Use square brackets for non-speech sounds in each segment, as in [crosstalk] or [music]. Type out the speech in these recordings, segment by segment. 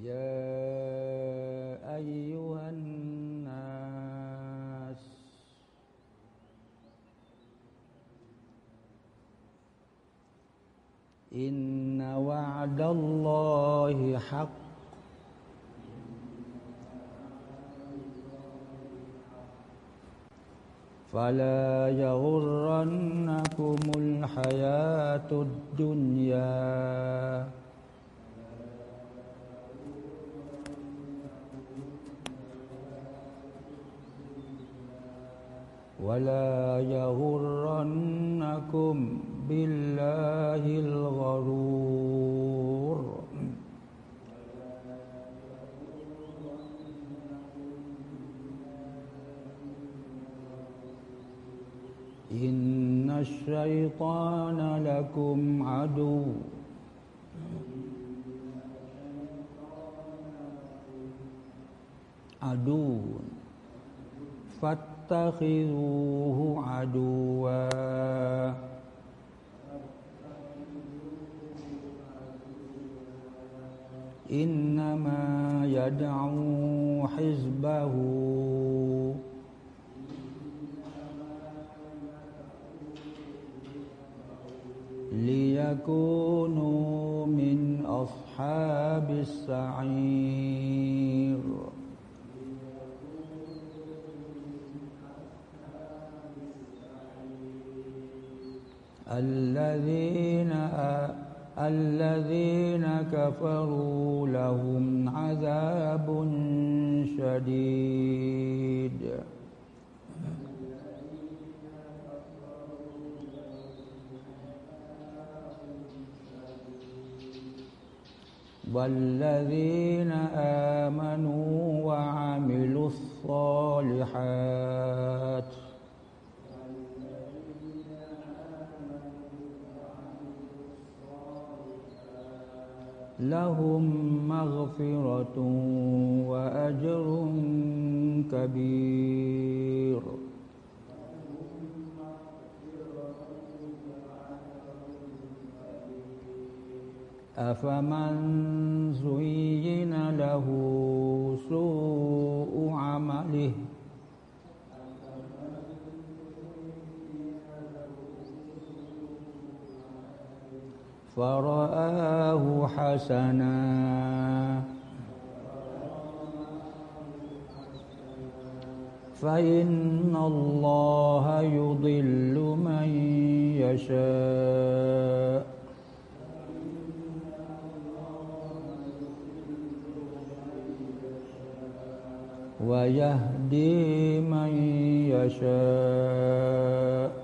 يا أيها الناس إن وعد الله حق. فلا يغرنكم الحياة الدنيا. ولا يغرنكم بالله الغرور. إن الشيطان لكم عدو. عدو. فاتخذوه عدوا. إنما يدعو حزبه. ليكونوا من أصحاب السعير. الذين الذين كفروا لهم عذاب شديد. والذين آمنوا وعملوا الصالحات لهم مغفرة وأجر كبير. أفمن زين له سوء عمله؟ فرآه حسنا. فإن الله يضل من يشاء. ويهدي من يشاء.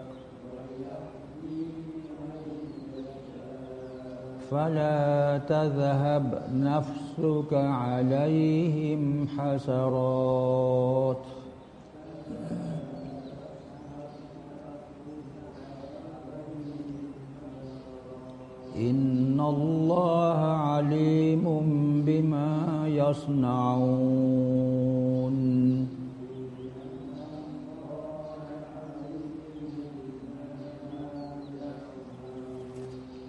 فلا تذهب نفسك عليهم حسرات. إن الله عليم بما يصنعون.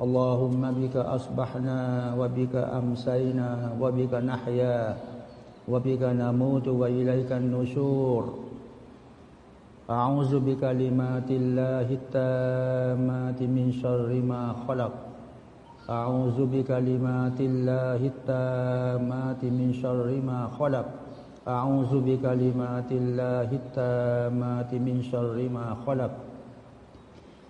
اللهم بك أصبحنا وبك أمسينا وبك نحيا وبك نموت وإليك النشور. أعوذ بكلمات الله التامات من شر ما خلق. أعوذ بكلمات الله التامات من شر ما خلق. أعوذ بكلمات الله التامات من شر ما خلق.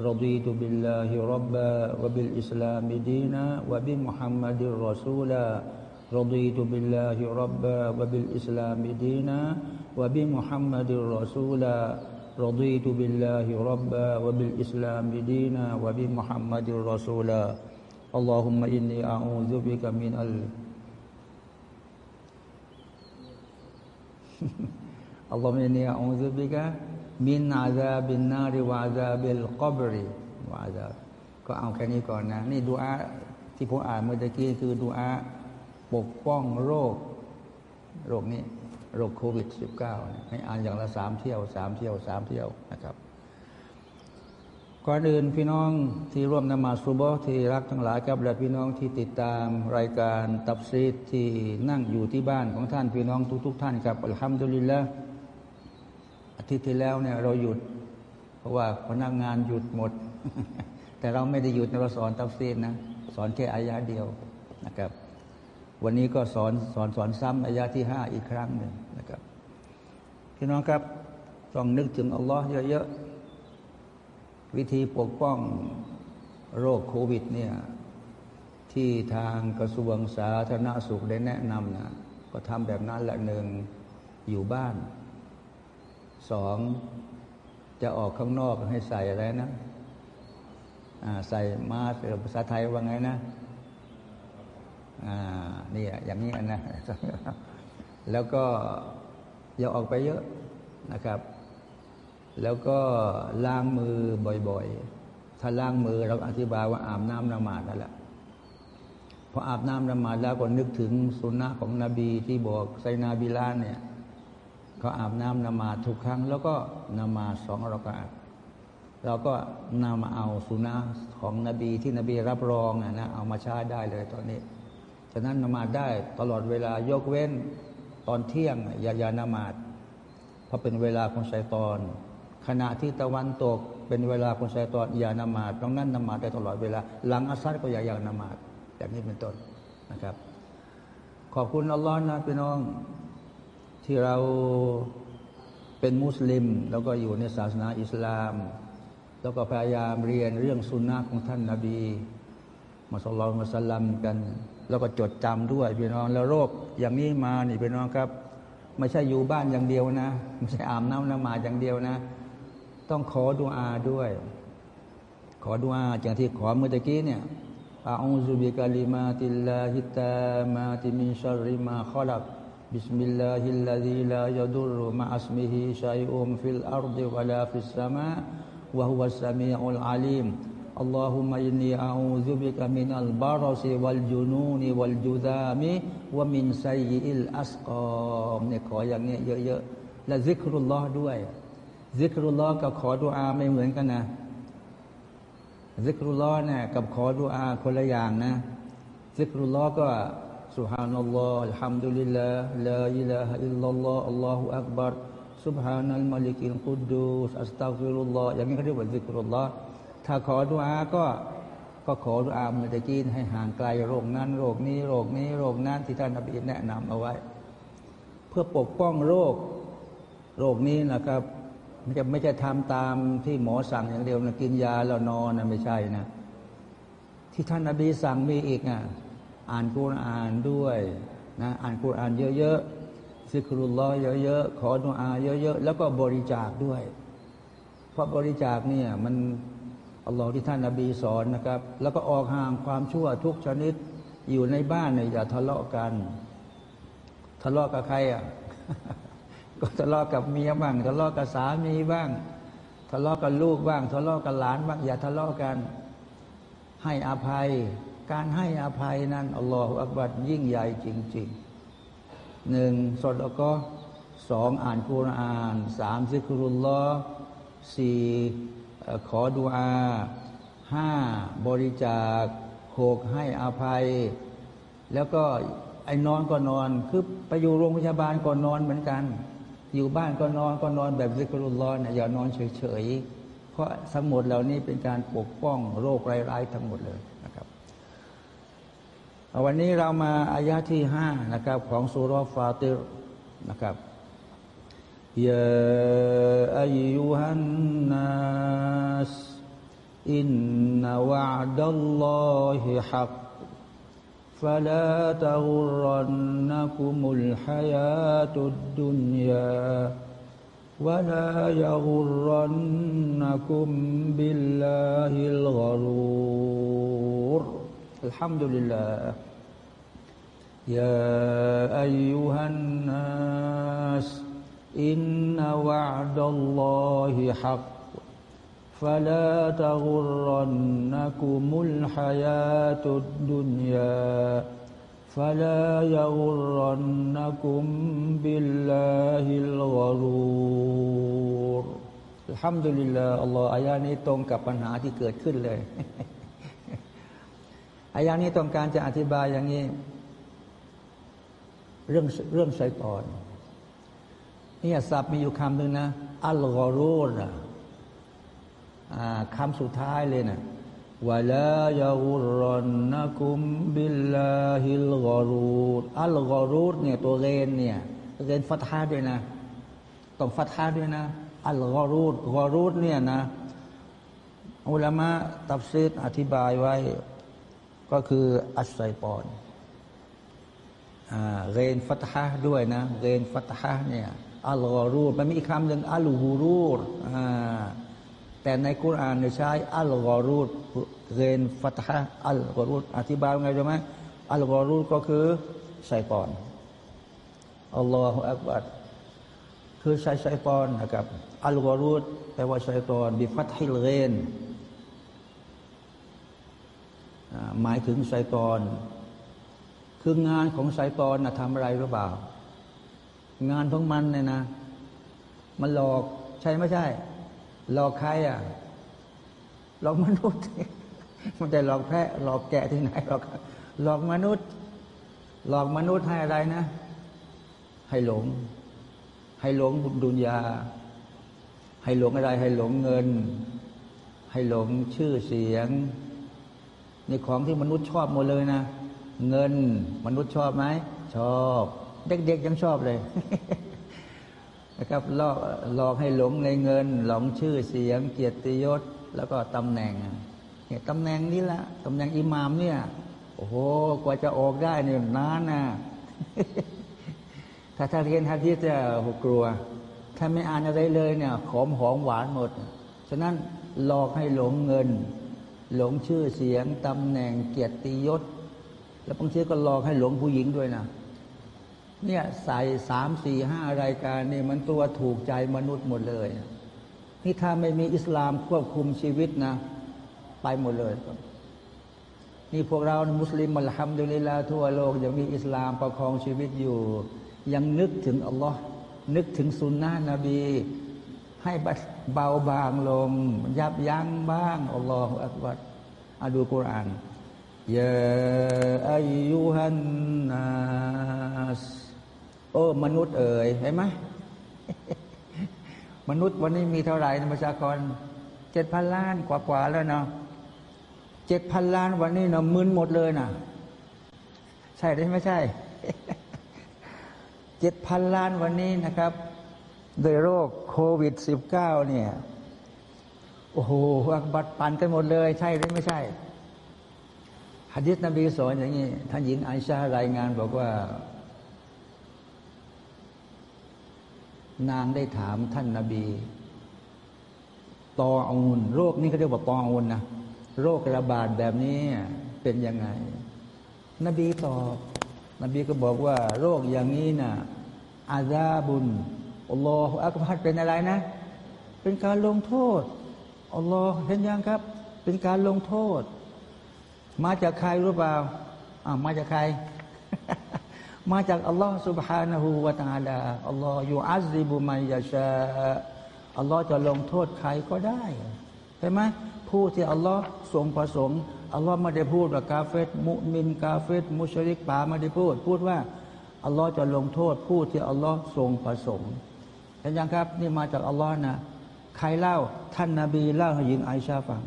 رضيت بالله ربا وبالإسلام دينا وبمحمد رسولا رضيت بالله ربا وبالإسلام دينا وبمحمد رسولا رضيت بالله ربا وبالإسلام دينا وبمحمد رسولا اللهم إني أعوذ بك من ال [laughs] اللهم إني أعوذ بك มินอาซาบินนาริวาซาเบลกอบรีวาซาก็เอาแค่นี้ก่อนนะ นี่ดูอาที่ผมอ่านเมื่อกี้คือดูอาปกป้องโรค โรคนี้ โรคโควิด -19 ให้อ่านอย่างละสามเที่ยวสามเที่ยวสามเที่ยวนะครับก่อนอื่นพี่น้องที่ร่วมนมาสุบอที่รักทั้งหลายครับและพี่น้องที่ติดตามรายการตับซีที่นั่งอยู่ที่บ้านของท่านพี่น้องทุกๆทท่านครับอัลฮัมดุลิลละ อาทิตย์ที่แล้วเนี่ยเราหยุด เพราะว่าพนักงานหยุดหมด แต่เราไม่ได้หยุดเราสอนตับซีดนะสอนแค่อายะเดียวนะครับ วันนี้ก็สอนสอนสอนซ้ำอายะที่ห้าอีกครั้งหนึ่งนะครับพี่น้องครับต้องนึกถึงอัลลอฮ์เยอะๆวิธีปกป้องโรคโควิดเนี่ยที่ทางกระทรวงสาธารณสุขได้แนะนำนะก็ทำแบบนั้นแหละหนึ่งอยู่บ้าน สองจะออกข้างนอกให้ใส่อะไรนะใส่มาสภาษาไทยว่าไงนะนี่อย่างนี้นะ แล้วก็อย่าออกไปเยอะนะครับ แล้วก็ล้างมือบ่อยๆ ถ้าล้างมือเราอธิบายว่าอาบน้ำนมาดนั่นแหละพออาบน้ำนมาดแล้วก็นึกถึงสุนนะของนบีที่บอกไซนาบิลานเนี่ย เขาอาบน้ำนมาทุกครั้ง แล้วก็นมาสองรากาศเราก็นำมาเอาสุนะของนบีที่นบีรับรองนะเอามาใช้ได้เลยตอนนี้ ฉะนั้นนมาได้ตลอดเวลายกเว้นตอนเที่ยงอย่าอย่านมาดเพราะเป็นเวลาของชัยตอน ขณะที่ตะวันตกเป็นเวลาคนใช้ตอนอย่านมาดตรงนั้นนมาดได้ตลอดเวลา หลังอัสซัดก็อย่าอย่านมาดแบบนี้เป็นต้นนะครับ ขอบคุณอัลลอฮ์นะพี่น้อง ที่เราเป็นมุสลิม แล้วก็อยู่ในศาสนาอิสลาม แล้วก็พยายามเรียนเรื่องสุนนะของท่านนาบีมาสลลัลมาสลัมกัน แล้วก็จดจำด้วยพี่น้องแล้วโรคอย่างนี้มานี่พี่น้องครับ ไม่ใช่อยู่บ้านอย่างเดียวนะ ไม่ใช่อาบน้ำนมาซอย่างเดียวนะ ต้องขอดุอาด้วย ขอดุอาอย่างที่ขอเมื่อกี้เนี่ยอาอูซุบิกาลิมาติลลาฮิตามาติมินชาริมาขลักบิสมิลลอฮิชัยอุมฟิลอ าร์ดิวะลาฟิสสมาวะฮุวัสสมีอุลอาลีม اللهم إني أعوذ بك من البرص والجنون والجذام ومن سيء الأسقام เนี่ยขออย่างเงี้ยเยอะๆและซิกรุลลอฮ์ด้วยซิกรุลลอฮ์กับขอดุอาไม่เหมือนกันนะซิกรุลลอฮ์เนี่ยกับขอดุอาคนละอย่างนะซิกรุลลอฮ์ก็ سبحان الله الحمد لله لا إله إلا الله الله أكبر سبحان الملك القدوس أستغفر الله อย่างนี้เขาเรียกว่าذكر اللهถ้าขอดุอาก็ก็ขอดุอาเมื่อตะกี้ให้ห่างไกลโรคนั้น โรคนี้ โรคนี้ โรคนั้นที่ท่านนบีแนะนำเอาไว้ เพื่อปกป้องโรค โรคนี้นะครับไม่ใช่ไม่ใช่ทำตามที่หมอสั่งอย่างเดียวนะกินยาแล้วนอนนะไม่ใช่นะ ที่ท่านนบีสั่งมีอีกอะ อ่านกุรอานด้วยนะอ่านกุรอานเยอะๆซิกรุลลอเยอะๆขอดุอาเยอะๆแล้วก็บริจาคด้วย เพราะบริจาคเนี่ยมันอัลลอฮ์ที่ท่านนบีสอนนะครับ แล้วก็ออกห่างความชั่วทุกชนิดอยู่ในบ้านเนี่ยอย่าทะเลาะกัน ทะเลาะกับใครอะก็ทะเลาะกับเมียบ้างทะเลาะกับสามีบ้าง ทะเลาะกับลูกบ้าง ทะเลาะกับหลานบ้างอย่าทะเลาะกัน ให้อภัย การให้อภัยนั้นอัลลอฮฺอักบัดยิ่งใหญ่จริงๆหนึ่งสดก็สองอ่านคุรานสามซิกรุลลอสี่ขอดุอาห้าบริจาคหกให้อภัย แล้วก็ไอ้นอนก็นอน คือไปอยู่โรงพยาบาลก็นอนเหมือนกัน อยู่บ้านก็นอนก็นอนแบบซิกรุลลอเนี่ยอย่านอนเฉยๆเพราะทั้งหมดเหล่านี้เป็นการปกป้องโรคร้ายๆทั้งหมดเลย วันนี้เรามาอายะที่ห้านะครับ ของสุรฟาติรนะครับยาอายุฮันนัสอินนวะดัลลอฮิฮัก فلا تغرنكم الحياة الدنيا ولا يغرنكم بالله الغرور الحمد لله يا أيها الناس إن وعد الله حق فلا تغرنكم الحياة الدنيا فلا يغرنكم بالله الغرور الحمد لله อัลลอฮ์อายานี้ตรงกับปัญหาที่เกิดขึ้นเลย อายานี้ต้องการจะอธิบายอย่างนี้ เรื่องเรื่องไซตอนนี่ศัพท์มีอยู่คำหนึ่งนะ الغرور คำสุดท้ายเลยนะ ولا يغرنكم بالله الغرور الغرور เนี่ยตัว غين เนี่ย غين فتحة ด้วยนะต้อง فتحة ด้วยนะ الغرور غرور เนี่ยนะอุลามะตัฟซีรอธิบายไว้ ก็คืออัสไซปอนเรนฟัตฮาด้วยนะ เรนฟัตฮาเนี่ยอัลกอรูดมันมีอีกคำหนึ่งอัลฮูรูดแต่ในคุรานใช้อัลกอรูดเรนฟัตฮะอัลกอรูดอธิบายไงรู้ไหมอัลกอรูดก็คือไซปอนอัลลอฮฺอักบัดคือใช้ไซปอนนะครับอัลกอรูดแปลว่าไซปอนบิฟัตฮิลเรน หมายถึงไซตอนคืองานของไซตอนนะทำอะไรหรือเปล่า งานของมันเนี่ยนะ มันหลอกใช่ไม่ใช่ หลอกใครอะ หลอกมนุษย์มันจะหลอกแพะหลอกแกะที่ไหนหลอกหลอกมนุษย์ หลอกมนุษย์ให้อะไรนะ ให้หลง ให้หลงบุญดุนยา ให้หลงอะไร ให้หลงเงิน ให้หลงชื่อเสียง ในของที่มนุษย์ชอบหมดเลยนะ เงินมนุษย์ชอบไหมชอบ เด็กๆยังชอบเลยนะครับหลอกหลอกให้หลงในเงิน หลงชื่อเสียง เกียรติยศ แล้วก็ตำแหน่งเนี่ยตำแหน่งนี้ละตำแหน่งอิหมามเนี่ยโอ้โหกว่าจะออกได้เนี่ยนานนะถ้าถ้าเรียนฮะที่จะหกกลัว ถ้าไม่อ่านอะไรเลยเนี่ยขมหอมหวานหมด ฉะนั้นหลอกให้หลงเงิน หลงชื่อเสียงตำแหน่งเกียรติยศ แล้วบางทีก็หลอกให้หลงผู้หญิงด้วยนะเนี่ยใส่สามสี่ห้ารายการนี่มันตัวถูกใจมนุษย์หมดเลยนี่ถ้าไม่มีอิสลามควบคุมชีวิตนะ ไปหมดเลยนี่พวกเรามุสลิมมัลฮัมดุลิลลาทั่วโลกยังมีอิสลามประคองชีวิตอยู่ ยังนึกถึงอัลลอฮ์นึกถึงสุนนะนบี ให้เบาบางลง ยับยั้งบ้างอัลลอฮฺอักบัดอาดูกุรอานยาอายุฮันนัสโอ้มนุษย์เอ๋ยเห็นไหมมนุษย์วันนี้มีเท่าไหร่ประชากรเจ็ดพันล้านกว่าๆแล้วเนาะเจ็ดพันล้านวันนี้เนาะมึนหมดเลยนะใช่หรือไม่ใช่เจ็ดพันล้านวันนี้นะครับ โดยโรคโควิดสิบเก้าเนี่ย โอ้โหอักบัตปันกันหมดเลย ใช่หรือไม่ใช่ฮะดิษนบีสอนอย่างนี้ ท่านหญิงไอชารายงานบอกว่า นางได้ถามท่านนาบี ตออูนโรคนี้เขาเรียกว่าตออูนนะโรคระบาดแบบนี้เป็นยังไง นบีตอบ นบีก็บอกว่า โรคอย่างนี้นะ่ะอาซาบุญ อัลลอฮฺอักบัดเป็นอะไรนะ เป็นการลงโทษอัลลอฮ์เห็นยังครับ เป็นการลงโทษ มาจากใครรู้เปล่าอ่ามาจากใครมาจากอัลลอฮ์ سبحانه และ تعالى อัลลอฮ์ยูอัซิบุมัยยาชาอัลลอฮ์จะลงโทษใครก็ได้ใช่ไหมผู้ที่อัลลอฮ์ทรงประสงค์อัลลอฮ์ไม่ได้พูดว่ากาเฟตมุมินกาเฟตมุชริกป่าไม่ได้พูด พูดว่าอัลลอฮ์จะลงโทษ ผู้ที่อัลลอฮ์ทรงประสงค์ เห็นยังครับ นี่มาจากอัลลอฮ์นะใครเล่าท่านนาบีเล่าให้หญิงไอชาฟัง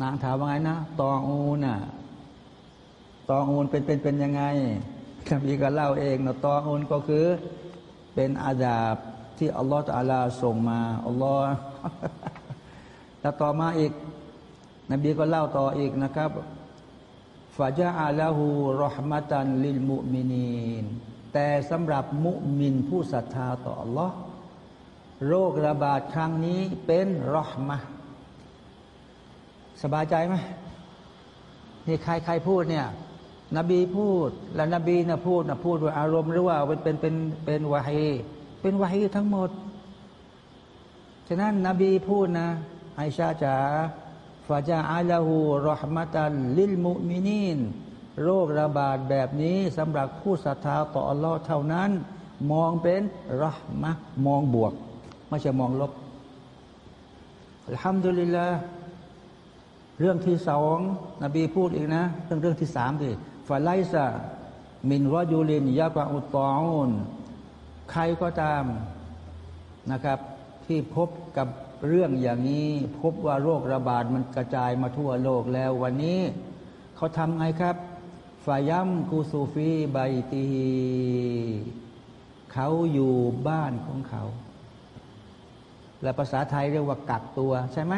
นางถามว่าไงนะตองอูน่ะตองอูนเป็นเป็นเป็นยังไงนบีก็เล่าเองนะตองอูนก็คือเป็นอาดาบที่อัลลอฮฺอาลาส่งมาอัลลอฮ์แล้วต่อมาอีก นบีก็เล่าต่ออีกนะครับฟาจาอาลาหูรหมตันลิลมุมินีน แต่สำหรับมุมินผู้ศรัทธาต่ออัลลอฮ์โรคระบาดครั้งนี้เป็นรหมะสบายใจไหมนี่ใครใครพูดเนี่ย นบีพูด และนบีนะพูดนะพูดด้วยอารมณ์หรือว่าเป็นเป็นเป็นเป็นวาฮีเป็นวาฮีทั้งหมด ฉะนั้นนบีพูดนะไอชาจ๋าฟาจาอาลาหูรอหมตันลิลมุมินีน โรคระบาดแบบนี้สำหรับผู้ศรัทธาต่ออัลลอฮ์เท่านั้น มองเป็นรหมะมองบวก ไม่ใช่มองลบอัลฮัมดุลิลลาห์เรื่องที่สองนบีพูดอีกนะ เรื่องเรื่องที่สามดิฟาไลซามินวาจูลินยากาอุตตออนใครก็ตามนะครับ ที่พบกับเรื่องอย่างนี้ พบว่าโรคระบาดมันกระจายมาทั่วโลกแล้ววันนี้ เขาทำไงครับ ฟายัมกูซูฟีไบตีเขาอยู่บ้านของเขา และภาษาไทยเรียกว่ากักตัวใช่ไหม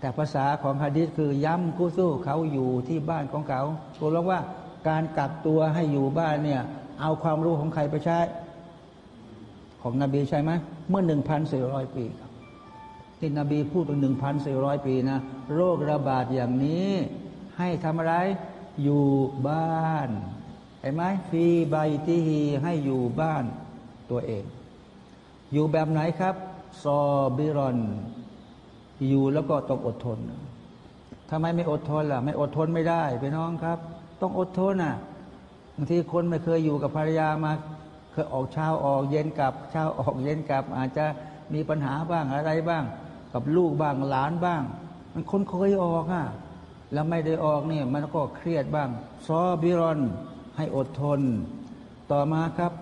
แต่ภาษาของฮะดิษคือย้ำกู้สู้เขาอยู่ที่บ้านของเขาตัวเราว่าการกักตัวให้อยู่บ้านเนี่ย เอาความรู้ของใครไปใช้ ของนบีใช่ไหมเมื่อหนึ่งพันสี่ร้อยปีครับที่นบีพูดถึงหนึ่งพันสี่ร้อยปีนะ โรคระบาดอย่างนี้ให้ทำอะไร อยู่บ้านเห็นไหมฟีใบที่ฮีให้อยู่บ้านตัวเอง อยู่แบบไหนครับซอบิรอน อยู่แล้วก็ต้องอดทนทำไมไม่อดทนล่ะ ไม่อดทนไม่ได้ไปน้องครับ ต้องอดทนอะบางทีคนไม่เคยอยู่กับภรรยามาเคยออกเช้าออกเย็นกลับเช้าออกเย็นกลับ อาจจะมีปัญหาบ้างอะไรบ้าง กับลูกบ้างหลานบ้าง มันคนเคยออกอะ แล้วไม่ได้ออกเนี่ยมันก็เครียดบ้าง ซอบิรอนให้อดทน ต่อมาครับ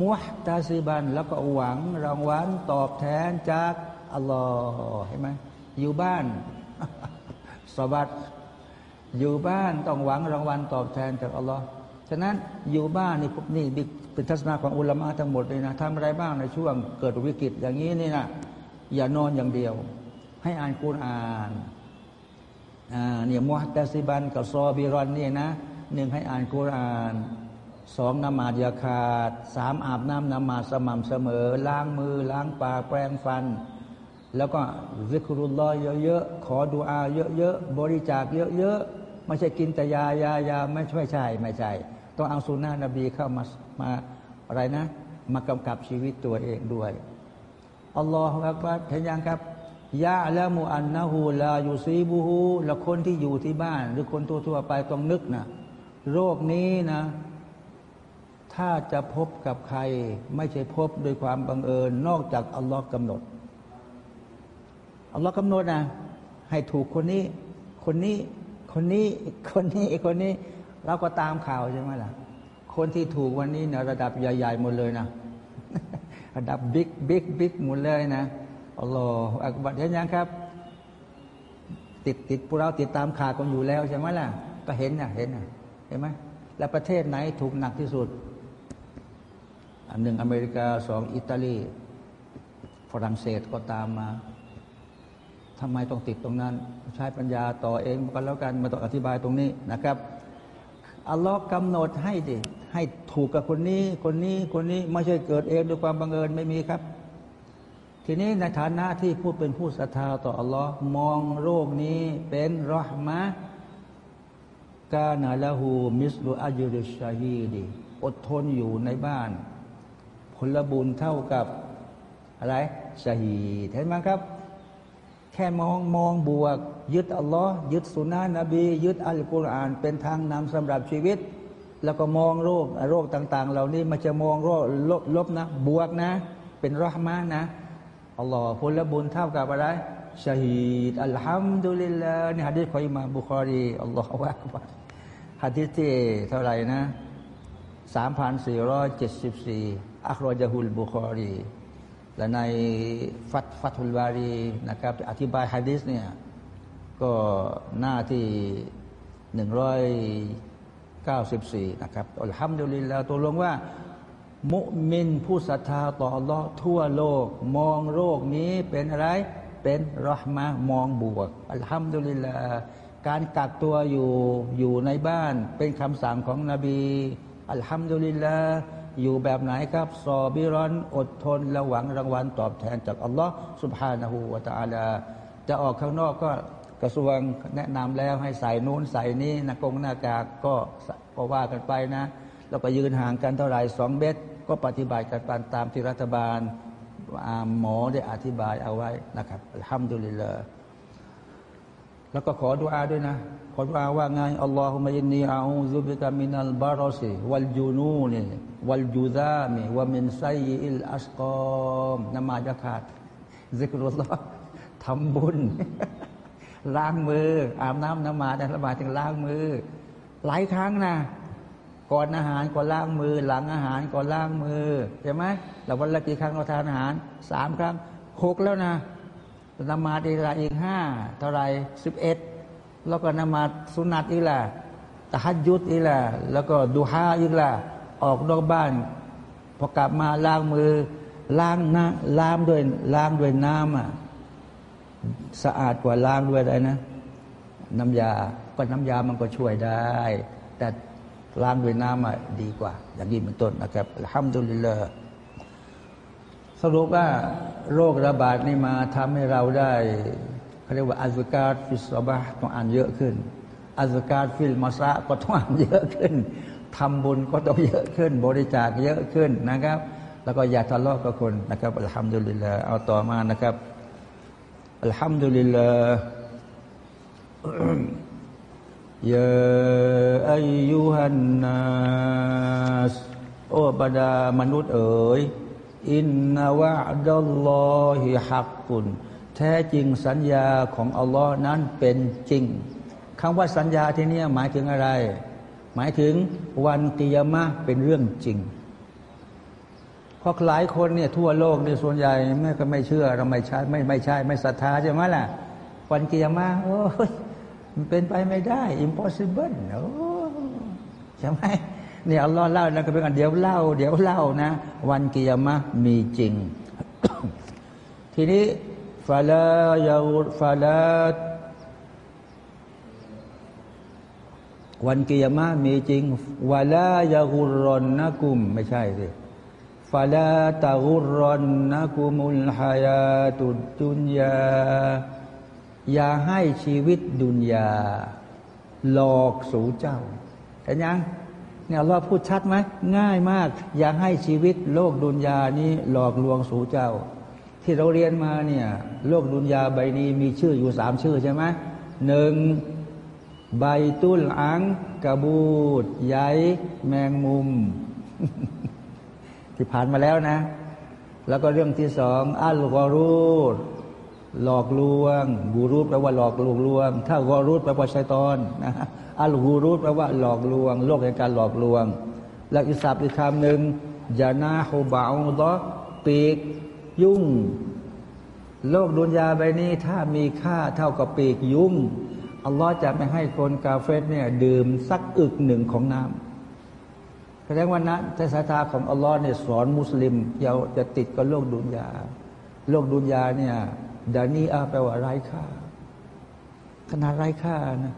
มุฮตาซิบันแล้วก็หวังรางวัลตอบแทนจากอัลลอฮ์เห็นไหมอยู่บ้านสบัดอยู่บ้านต้องหวังรางวัลตอบแทนจากอัลลอฮ์ฉะนั้นอยู่บ้านนี่นี่เป็นทัศนะของอุลามะทั้งหมดเลยนะทำอะไรบ้างในช่วงเกิดวิกฤตอย่างนี้นี่นะอย่านอนอย่างเดียว ให้อ่านกุรอานอ่า เนี่ยมุฮัตซิบันกับซอบิรอนเนี่ยนะหนึ่งให้อ่านกุรานสองนมาดยาขาดสามอาบน้ำนมาสม่ำเสมอ ล้างมือ ล้างปากแปรงฟัน แล้วก็ซิกรุลลอฮ์เยอะๆ ขอดุอาเยอะๆ บริจาคเยอะๆ ไม่ใช่กินแต่ยายายาไม่ใช่ใช่ไม่ใช่ ต้องเอาสุนนะนบีเข้ามามาอะไรนะ มากำกับชีวิตตัวเองด้วยอัลลอฮฺอักบัรเห็นยังครับ ยาแล้วมูอันนะฮูลาอยู่ซีบูฮูแล้วคนที่อยู่ที่บ้าน หรือคนทั่วๆไปต้องนึกนะโรคนี้นะ ถ้าจะพบกับใคร ไม่ใช่พบโดยความบังเอิญ นอกจากอัลลอฮ์กำหนดอัลลอฮ์กำหนดนะ ให้ถูกคนนี้ คนนี้ คนนี้ คนนี้คนนี้ เราก็ตามข่าวใช่ไหมล่ะ คนที่ถูกวันนี้เนี่ยระดับใหญ่ ๆ หมดเลยนะ ระดับบิ๊กบิ๊กบิ๊กหมดเลยนะ อัลลอฮฺอักบัดเห็นยังครับ ติดติดพวกเราติดตามข่าวกันอยู่แล้วใช่ไหมล่ะ ก็เห็นนะเห็นนะเห็นไหมแล้วประเทศไหนถูกหนักที่สุด อันหนึ่งอเมริกาสองอิตาลี ฝรั่งเศสก็ตามมาทำไมต้องติดตรงนั้น ใช้ปัญญาต่อเองก็แล้วกันมาต้องอธิบายตรงนี้นะครับอัลลอฮ์กำหนดให้ดิให้ถูกกับคนนี้ คนนี้คนนี้ไม่ใช่เกิดเองด้วยความบังเอิญไม่มีครับ ทีนี้ในฐานะที่ผู้เป็นผู้ศรัทธาต่ออัลลอฮ์มองโรคนี้เป็นรหมะกานาละหูมิสลุอายุริชาฮีดีอดทนอยู่ในบ้าน ผลบุญเท่ากับอะไรชาฮีเห็นไหมครับ แค่มองมองบวก ยึดอัลลอฮ์ยึดสุนนะนบี ยึดอัลกุรอาน เป็นทางนำสำหรับชีวิต แล้วก็มองโรคโรคต่าง ๆ เหล่านี้มันจะมองโรคลบลบนะ บวกนะ เป็นรหมานะ อัลลอฮ์ผลบุญเท่ากับอะไรชาฮีด الحمد لله นี่ฮะดีษของอิมามบุคอรีอัลลอฮฺว่าฮะดีษที่เท่าไหร่นะสามพันสี่ร้อยเจ็ดสิบสี่أخرجه البخاري และใน فتح فتح الباري นะครับอธิบายฮะดิษเนี่ยก็หน้าที่หนึ่งร้อย94นะครับอัลฮัมดุลิลลาห์ตัวลงว่า มุมินผู้ศรัทธาต่ออัลลอทั่วโลก มองโลกนี้เป็นอะไร เป็นรหมะมองบวก อัลฮัมดุลิลลาการกักตัวอยู่อยู่ในบ้าน เป็นคำสั่งของนบี อัลฮัมดุลิลลาอยู่แบบไหนครับซอบิรอน อดทนและหวังรางวัลตอบแทนจากอัลลอฮ์สุบฮานาหูวาตาลา จะออกข้างนอกก็กระทรวงแนะนำแล้วให้ใส่นู้นใส่นี้หน้ากงหน้ากากก็ก็ว่ากันไปนะ แล้วก็ยืนห่างกันเท่าไหร่สองเมตร ก็ปฏิบัติกันตามที่รัฐบาลหมอได้อธิบายเอาไว้นะครับالحمد لله แล้วก็ขอดุอาด้วยนะ ขอดุอาว่าไงอัลลอฮุมะยินนีอาอูซุบิกามินัลบารอซีวัลจูนูนีวัลจูซามีวะมินไซอิลอัสกอมนมาจะขาดซิกรุลลอฮ์ทำบุญ ล้างมือ อาบน้ำน้ำมาแต่ละบาถึงล้างมือ หลายครั้งนะ ก่อนอาหารก็ล้างมือ หลังอาหารก็ล้างมือใช่ไหมเราวันละกี่ครั้งเราทานอาหารสามครั้งหกแล้วนะนมาดีละอีกห้าเท่าไรสิบเอ็ดแล้วก็นมาสุนัตอีกละตะฮัดยุดอีกละแล้วก็ดูฮาอีกละออกนอกบ้านพอกลับมาล้างมือ ล้างน้ำล้างด้วยล้างด้วยน้ำอะสะอาดกว่าล้างด้วยอะไรนะ น้ำยาก็น้ำยามันก็ช่วยได้ แต่ ล้างด้วยน้ำอ่ดีกว่า อย่างนี้เป็นต้นนะครับห้ามดุลิลละสรุปว่าโรคระบาดนี่มาทำให้เราได้เขาเรียกว่าอัซการฟิสซาบะต้องอ่านเยอะขึ้นอัซการฟิลมาซะก็ต้องอ่านเยอะขึ้นทำบุญก็ต้องเยอะขึ้น บริจาคเยอะขึ้นนะครับ แล้วก็อย่าทะเลาะกับคนนะครับอัลฮัมดุลิลลาเอาต่อมานะครับอัลฮัมดุลิลลา يا أيها الناس โอ้บรรดามนุษย์เอ๋ยอินนาวะดัลลอฮิฮักกุนแท้จริงสัญญาของอัลลอฮ์นั้นเป็นจริงคำว่าสัญญาที่นี่หมายถึงอะไร หมายถึงวันกิยามะเป็นเรื่องจริงเพราะหลายคนเนี่ยทั่วโลกเนี่ยส่วนใหญ่แม่ก็ไม่เชื่อเราไม่ใช่ไม่ไม่ใช่ไม่ศรัทธาใช่ไหมล่ะวันเกียร์มาโอ้ย มันเป็นไปไม่ได้ impossible โอ้ใช่ไหมเนี่ยอัลลอฮ์เล่านะก็เป็นกันเดี๋ยวเล่า เดี๋ยวเล่านะ วันกิยามะมีจริง ทีนี้ฟาลายาฟาลาวันกิยามะมีจริงวาลายากุรอนนะกุม ไม่ใช่สิฟาลาตะกุรอนนะกุมุลฮายาตุดุนยา อย่าให้ชีวิตดุนยาหลอกสู่เจ้าเห็นยังเนี่ยเราพูดชัดไหมง่ายมาก อย่าให้ชีวิตโลกดุนยานี้หลอกลวงสู่เจ้า ที่เราเรียนมาเนี่ยโลกดุนยาใบนี้มีชื่ออยู่สามชื่อใช่ไหมหนึ่งใบตุ้ลอังกระบูดใยแมงมุม ที่ผ่านมาแล้วนะ แล้วก็เรื่องที่สองอัลกอรูด หลอกลวงกูรูดแปลว่าหลอกลวงลวง ถ้ากอรูดแปลว่าชัยตอนนะอัลกูรูดแปลว่าหลอกลวง โลกแห่งการหลอกลวง แล้วอิสับอีกคำหนึ่งยานาฮูบาอุดอปีกยุ่ง โลกดุนยาใบนี้ถ้ามีค่าเท่ากับปีกยุ่งอัลลอฮ์จะไม่ให้คนกาเฟสเนี่ยดื่มสักอึกหนึ่งของน้ำแสดงว่านะในสายตาของอัลลอฮ์เนี่ยสอนมุสลิมอย่าจะติดกับโลกดุนยา โลกดุนยาเนี่ย ดานีอาแปลว่าไร้ค่า ขนาดไร้ค่านะ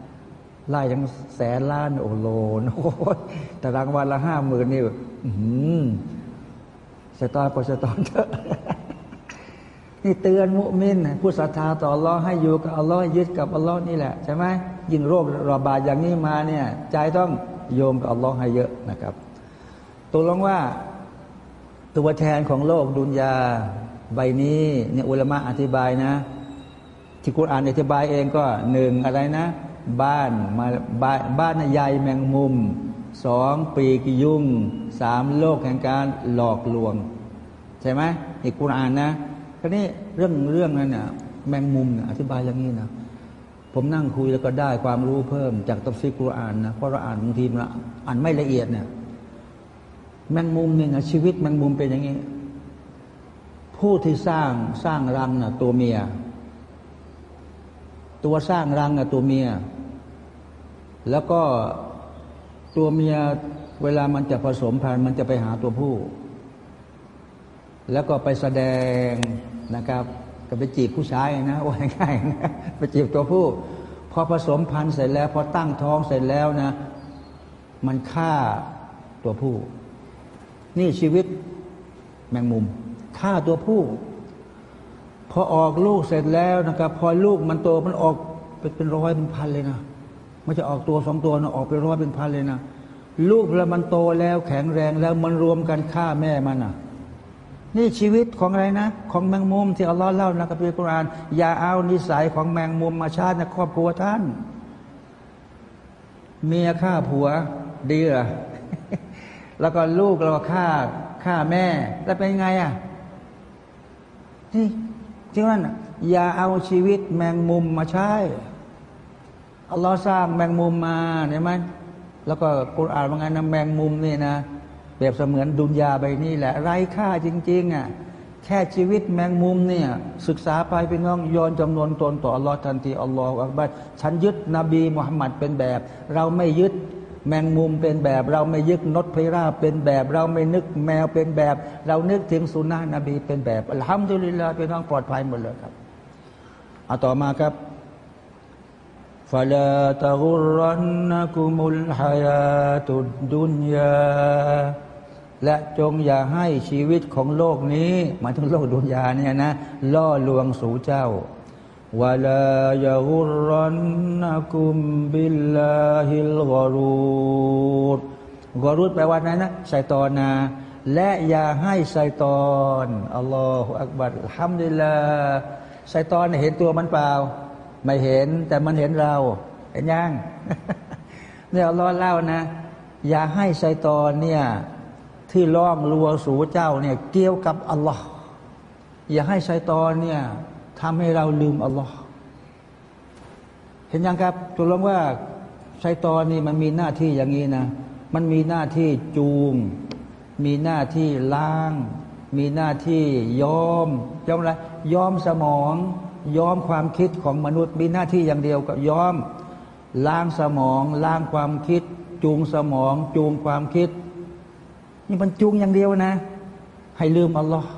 ล่ยังแสนล้านโอโลนโอ้แต่รางวัลละห้าหมื่นนี่อืมสตาร์ปสตอนเถอะนี่เตือนมุมินผู้ศรัทธาต่ออัลลอฮ์ให้อยู่กับอัลลอฮ์ยึดกับอัลลอฮ์นี่แหละใช่ไหมยิ่งโรคระบาดอย่างนี้มาเนี่ยใจต้องโยมกับอัลลอฮ์ให้เยอะนะครับตัวลงว่าตัวแทนของโลกดุนยา ใบนี้เนี่ยอุลมะอธิบายนะ ที่กุรอานอธิบายเองก็หนึ่งอะไรนะ บ้านมาบ้านบ้านใหญ่แมงมุมสองปีกยุ่งสามโลกแห่งการหลอกลวง ใช่ไหมอีกกุรอานนะคราวนี้เรื่องเรื่องนั้นน่ะแมงมุมเนี่ยอธิบายอย่างนี้นะผมนั่งคุยแล้วก็ได้ความรู้เพิ่มจากตัฟซีกุรอานนะเพราะเราอ่านบางทีมันอ่านไม่ละเอียดเนี่ยแมงมุมเนี่ยนะชีวิตแมงมุมเป็นอย่างนี้ ผู้ที่สร้างสร้างรังน่ะ ตัวเมีย ตัวสร้างรังน่ะตัวเมีย แล้วก็ตัวเมียเวลามันจะผสมพันธุ์มันจะไปหาตัวผู้ แล้วก็ไปแสดงนะครับก็ไปจีบผู้ชายนะว่าง่ายนะไปจีบตัวผู้ พอผสมพันธุ์เสร็จแล้ว พอตั้งท้องเสร็จแล้วนะ มันฆ่าตัวผู้ นี่ชีวิตแมงมุม ฆ่าตัวผู้ พอออกลูกเสร็จแล้วนะครับ พอลูกมันโตมันออกเป็นเป็นร้อยเป็นพันเลยนะมันจะออกตัวสองตัวนะออกเป็นร้อยเป็นพันเลยนะลูกแล้วมันโตแล้วแข็งแรงแล้วมันรวมกันฆ่าแม่มันอะนี่ชีวิตของอะไรนะ ของแมงมุมที่อัลลอฮ์เล่าในกัมภีร์กุรอานอย่าเอานิสัยของแมงมุมมาชาติในครอบครัวท่าน เมียฆ่าผัวดีเหรอแล้วก็ลูกเราฆ่าฆ่าแม่ แล้วเป็นไงอะ นี่จริงนั้นอย่าเอาชีวิตแมงมุมมาใช้อัลลอฮ์สร้างแมงมุมมาเห็นี่ยมันแล้วก็กุรอานว่าไงนะแมงมุมนี่นะเปรียบเสมือนดุนยาใบนี้แหละ ไร้ค่าจริง ๆอะแค่ชีวิตแมงมุมเนี่ย ศึกษาไปเป็นน้องย้อนจำนวนตนต่ออัลลอฮ์ทันทีอัลลอฮ์อักบัดฉันยึดนบีมุฮัมมัดเป็นแบบ เราไม่ยึด แมงมุมเป็นแบบ เราไม่ยึกนดพราเป็นแบบ เราไม่นึกแมวเป็นแบบ เรานึกถึงสุนัขนบีเป็นแบบอัลฮัมดุลิลลาห์พี่น้องปลอดภัยหมดเลยครับเอาต่อมาครับฟาลาตะกุรันนกุมุลฮายาตุดุนยาและจงอย่าให้ชีวิตของโลกนี้หมายถึงโลกดุนยาเนี่ยนะ ล่อลวงสู่เจ้า วลายาหุรันนักุมบิลลาฮิลกอรูดกอรูดแปลว่าไงนะไซตอนนะ และอย่าให้ไซตอนอัลลอฮฺอักบัรฮัมดุลิลลาไซตอนเห็นตัวมันเปล่า ไม่เห็นแต่มันเห็นเรา เห็นยังเนี่ยอัลลอฮ์เล่านะ อย่าให้ไซตอนเนี่ยที่ล่องลัวสู่เจ้าเนี่ยเกี่ยวกับอัลลอฮ์อย่าให้ไซตอนเนี่ย ทำให้เราลืมอัลลอฮ์เห็นยังครับตัวลงว่าไซตอนนี่มันมีหน้าที่อย่างนี้นะ มันมีหน้าที่จูง มีหน้าที่ล้าง มีหน้าที่ยอมยอมอะไรยอมสมองยอมความคิดของมนุษย์ มีหน้าที่อย่างเดียวก็ยอม ล้างสมองล้างความคิด จูงสมอง จูงความคิด นี่มันจูงอย่างเดียวนะ ให้ลืมอัลลอฮ์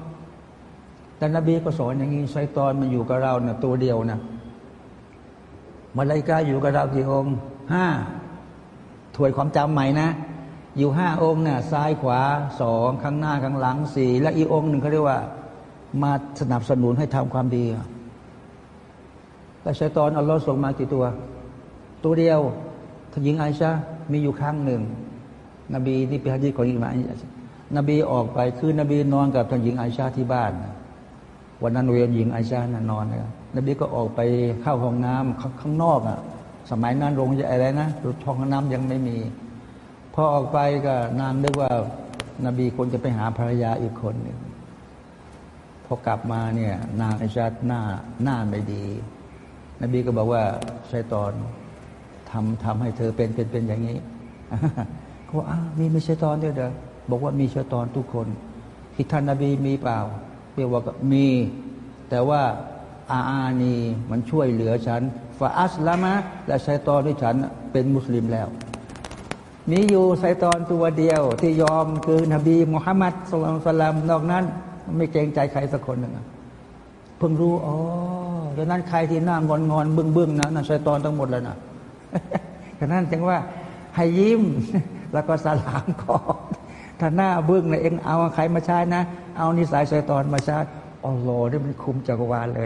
แต่นบีก็สอนอย่างนี้ไซตอนมันอยู่กับเราเนี่ยตัวเดียวนะมาลายกาอยู่กับเรากี่องค์ห้าถวยความจำใหม่นะ อยู่ห้าองค์เนี่ยซ้ายขวาสองข้างหน้าข้างหลังสี่และอีกองค์หนึ่งเขาเรียกว่า มาสนับสนุนให้ทำความดีแต่ไซตอนอัลลอฮ์ส่งมากี่ตัว ตัวเดียวท่านหญิงไอชามีอยู่ครั้งหนึ่ง นบีนี่เป็นฮะดีของหญิงไอชานบีออกไปคือนบีนอนกับท่านหญิงไอชาที่บ้าน วันนั้นเวียนหญิงไอชานนอนนะนบีก็ออกไปเข้าห้องน้ำข้างนอกอะ สมัยนั้นโรงจะอะไรนะรถท้องน้ำยังไม่มี พอออกไปก็นางนึกว่านบีคนจะไปหาภรรยาอีกคนหนึ่งพอกลับมาเนี่ยนางไอชาหน้าหน้าไม่ดี นบีก็บอกว่าใช้ตอนทำทำให้เธอเป็นเป็นเป็นอย่างนี้เขาบอกอ้ามีไม่ใช่ตอนด้วยเด้อบอกว่ามีใช่ตอนทุกคนที่ท่านนบีมีเปล่า เรียกว่ามี แต่ว่าอาอานีมันช่วยเหลือฉันฟาอัสลามะและไซตอนที่ฉันเป็นมุสลิมแล้ว มีอยู่ไซตอนตัวเดียว ที่ยอมคือนบีมุฮัมมัดสุลตัลมนอกนั้น ไม่เกรงใจใครสักคนหนึ่งเพิ่งรู้อ๋อดังนั้นใครที่หน้างอนงอนบึ้งบึ้งนะนั่นไซตอนทั้งหมดเลยนะดังนั้นจึงว่าให้ยิ้มแล้วก็สลามก่อน ถ้าหน้าบึ้งนะเองเอาใครมาใช้นะ เอานิสัยไซตอนมาใช้อัลลอฮ์นี่มันคุมจักรวาลเลย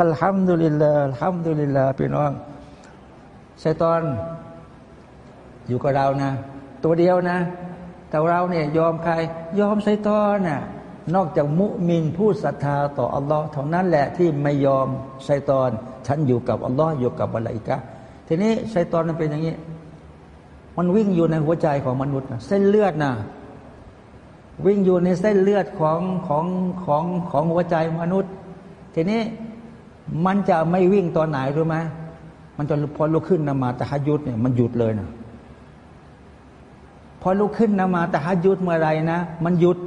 อัลฮัมดุลิลลาห์อัลฮัมดุลิลลาห์พี่น้องไซตอน อยู่กับเรานะ ตัวเดียวนะ แต่เราเนี่ยยอมใคร ยอมไซตอนน่ะนอกจากมุมินผู้ศรัทธาต่ออัลลอฮ์เท่านั้นแหละที่ไม่ยอมไซตอน ฉันอยู่กับอัลลอฮ์อยู่กับอะลรกะทีนี้ไซตอนมันเป็นอย่างนี้ มันวิ่งอยู่ในหัวใจของมนุษย์นะเส้นเลือดนะวิ่งอยู่ในเส้นเลือดของของของของหัวใจมนุษย์ ทีนี้มันจะไม่วิ่งตอนไหนรู้ไหมมันจะพอลุกขึ้นนมาตะฮยุดเนี่ยมันหยุดเลยนะพอลุกขึ้นนมาตะฮยุดเมื่อไรนะ มันหยุด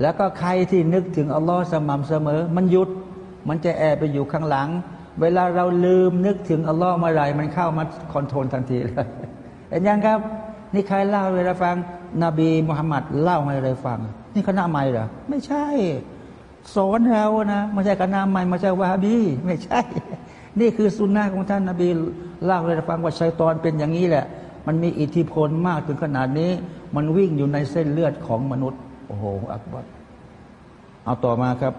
แล้วก็ใครที่นึกถึงอัลลอฮ์สม่ำเสมอ มันหยุด มันจะแอบไปอยู่ข้างหลัง เวลาเราลืมนึกถึงอัลลอฮ์เมื่อไรมันเข้ามาคอนโทรลทันทีเลย เห็นยังครับ นี่ใครเล่าเวลาฟัง นบีมุฮัมมัดเล่าให้เราฟัง นี่คณะใหม่เหรอไม่ใช่ สอนเรานะไม่ใช่คณะใหม่ไม่ใช่วาฮบี ไม่ใช่ นี่คือสุนนะของท่านนบีเล่าให้เราฟังว่าชัยตอนเป็นอย่างนี้แหละ มันมีอิทธิพลมากถึงขนาดนี้ มันวิ่งอยู่ในเส้นเลือดของมนุษย์โอ้โหอักบัรเอาต่อมาครับ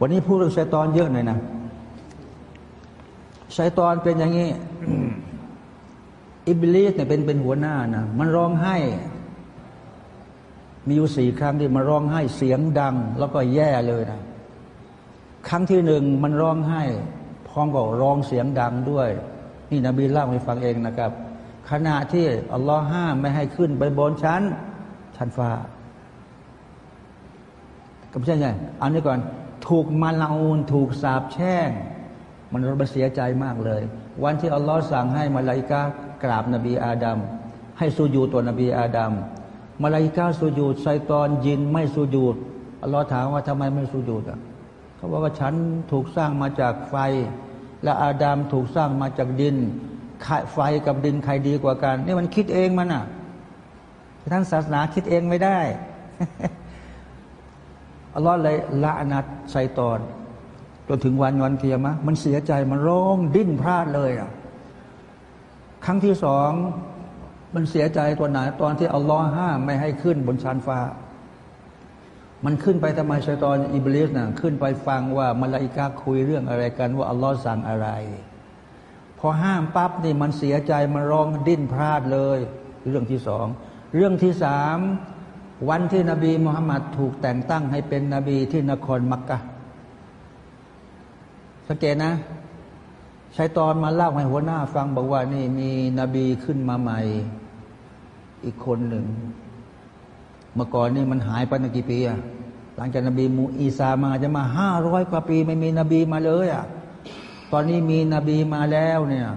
วันนี้พูดเรื่องชัยตอนเยอะหน่อยนะชัยตอนเป็นอย่างนี้ อิบลิสเนี่ยเป็นเป็นหัวหน้านะมันร้องไห้ มีอยู่สี่ครั้งที่มันร้องไห้เสียงดัง แล้วก็แย่เลยนะครั้งที่หนึ่งมันร้องไห้ พร้อมกับร้องเสียงดังด้วย นี่นบีเล่าให้ฟังเองนะครับ ขณะที่อัลลอฮ์ห้ามไม่ให้ขึ้นไปบนชั้น ชั้นฟ้าก็ไม่ใช่ไงอันนี้ก่อนถูกมาลาอูนถูกสาบแช่ง มันมันเสียใจมากเลย วันที่อัลลอฮ์สั่งให้มาลาอิกา กราบนบีอาดัมให้สูญูตัวนบีอาดัมมาลาอิกาสูญูดไซตอนยินไม่สูญูดอัลลอฮ์ถามว่าทำไมไม่สูญูดอะเขาบอกว่าฉันถูกสร้างมาจากไฟ และอาดัมถูกสร้างมาจากดินไฟกับดินใครดีกว่ากัน นี่มันคิดเองมันอะท่านศาสนาคิดเองไม่ได้อัลลอฮ์เลยละนัดไซตอนจนถึงวันวันเกียรมะมันเสียใจมันร้องดิ้นพลาดเลยอะ ครั้งที่สองมันเสียใจตัวไหนตอนที่อัลลอฮ์ห้ามไม่ให้ขึ้นบนชานฟ้า มันขึ้นไปทำไมชัยตอนอิบลิสน่ะขึ้นไปฟังว่ามาลาอิกาคุยเรื่องอะไรกันว่าอัลลอฮ์สั่งอะไร พอห้ามปั๊บนี่มันเสียใจมันร้องดิ้นพลาดเลย เรื่องที่สองเรื่องที่สามวันที่นบีมุฮัมมัดถูกแต่งตั้งให้เป็นนบีที่นครมักกะสังเกตนะ ชายตอนมาเล่าให้หัวหน้าฟังบอกว่านี่มีนบีขึ้นมาใหม่ อีกคนหนึ่ง เมื่อก่อนนี่มันหายไปนกี่ปีอะหลังจากนบีมูอีซามาจะมาห้าร้อยกว่าปี ไม่มีนบีมาเลยอะตอนนี้มีนบีมาแล้วเนี่ย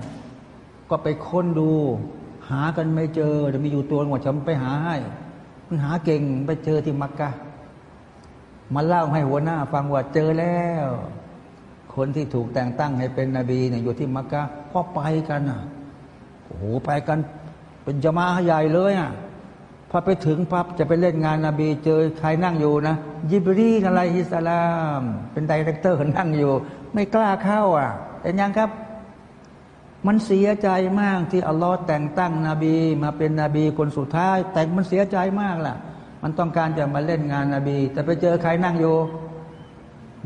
ก็ไปค้นดู หากันไม่เจอจะมีอยู่ตัวหมดฉันไปหาให้มันหาเก่งไปเจอที่มักกะมาเล่าให้หัวหน้าฟังว่าเจอแล้ว คนที่ถูกแต่งตั้งให้เป็นนบีเนี่ยอยู่ที่มักกะก็ไปกันอะโอ้โหไปกัน เป็นจมาใหญ่เลยอะพอไปถึงปั๊บจะไปเล่นงานนาบีเจอใครนั่งอยู่นะยิบรีอะไรฮิสลาม เป็นไดเรคเตอร์นั่งอยู่ ไม่กล้าเข้าอะ แต่ยังครับ มันเสียใจมากที่อัลลอฮ์แต่งตั้งนบีมาเป็นนบีคนสุดท้าย แต่มันเสียใจมากล่ะ มันต้องการจะมาเล่นงานนาบี แต่ไปเจอใครนั่งอยู่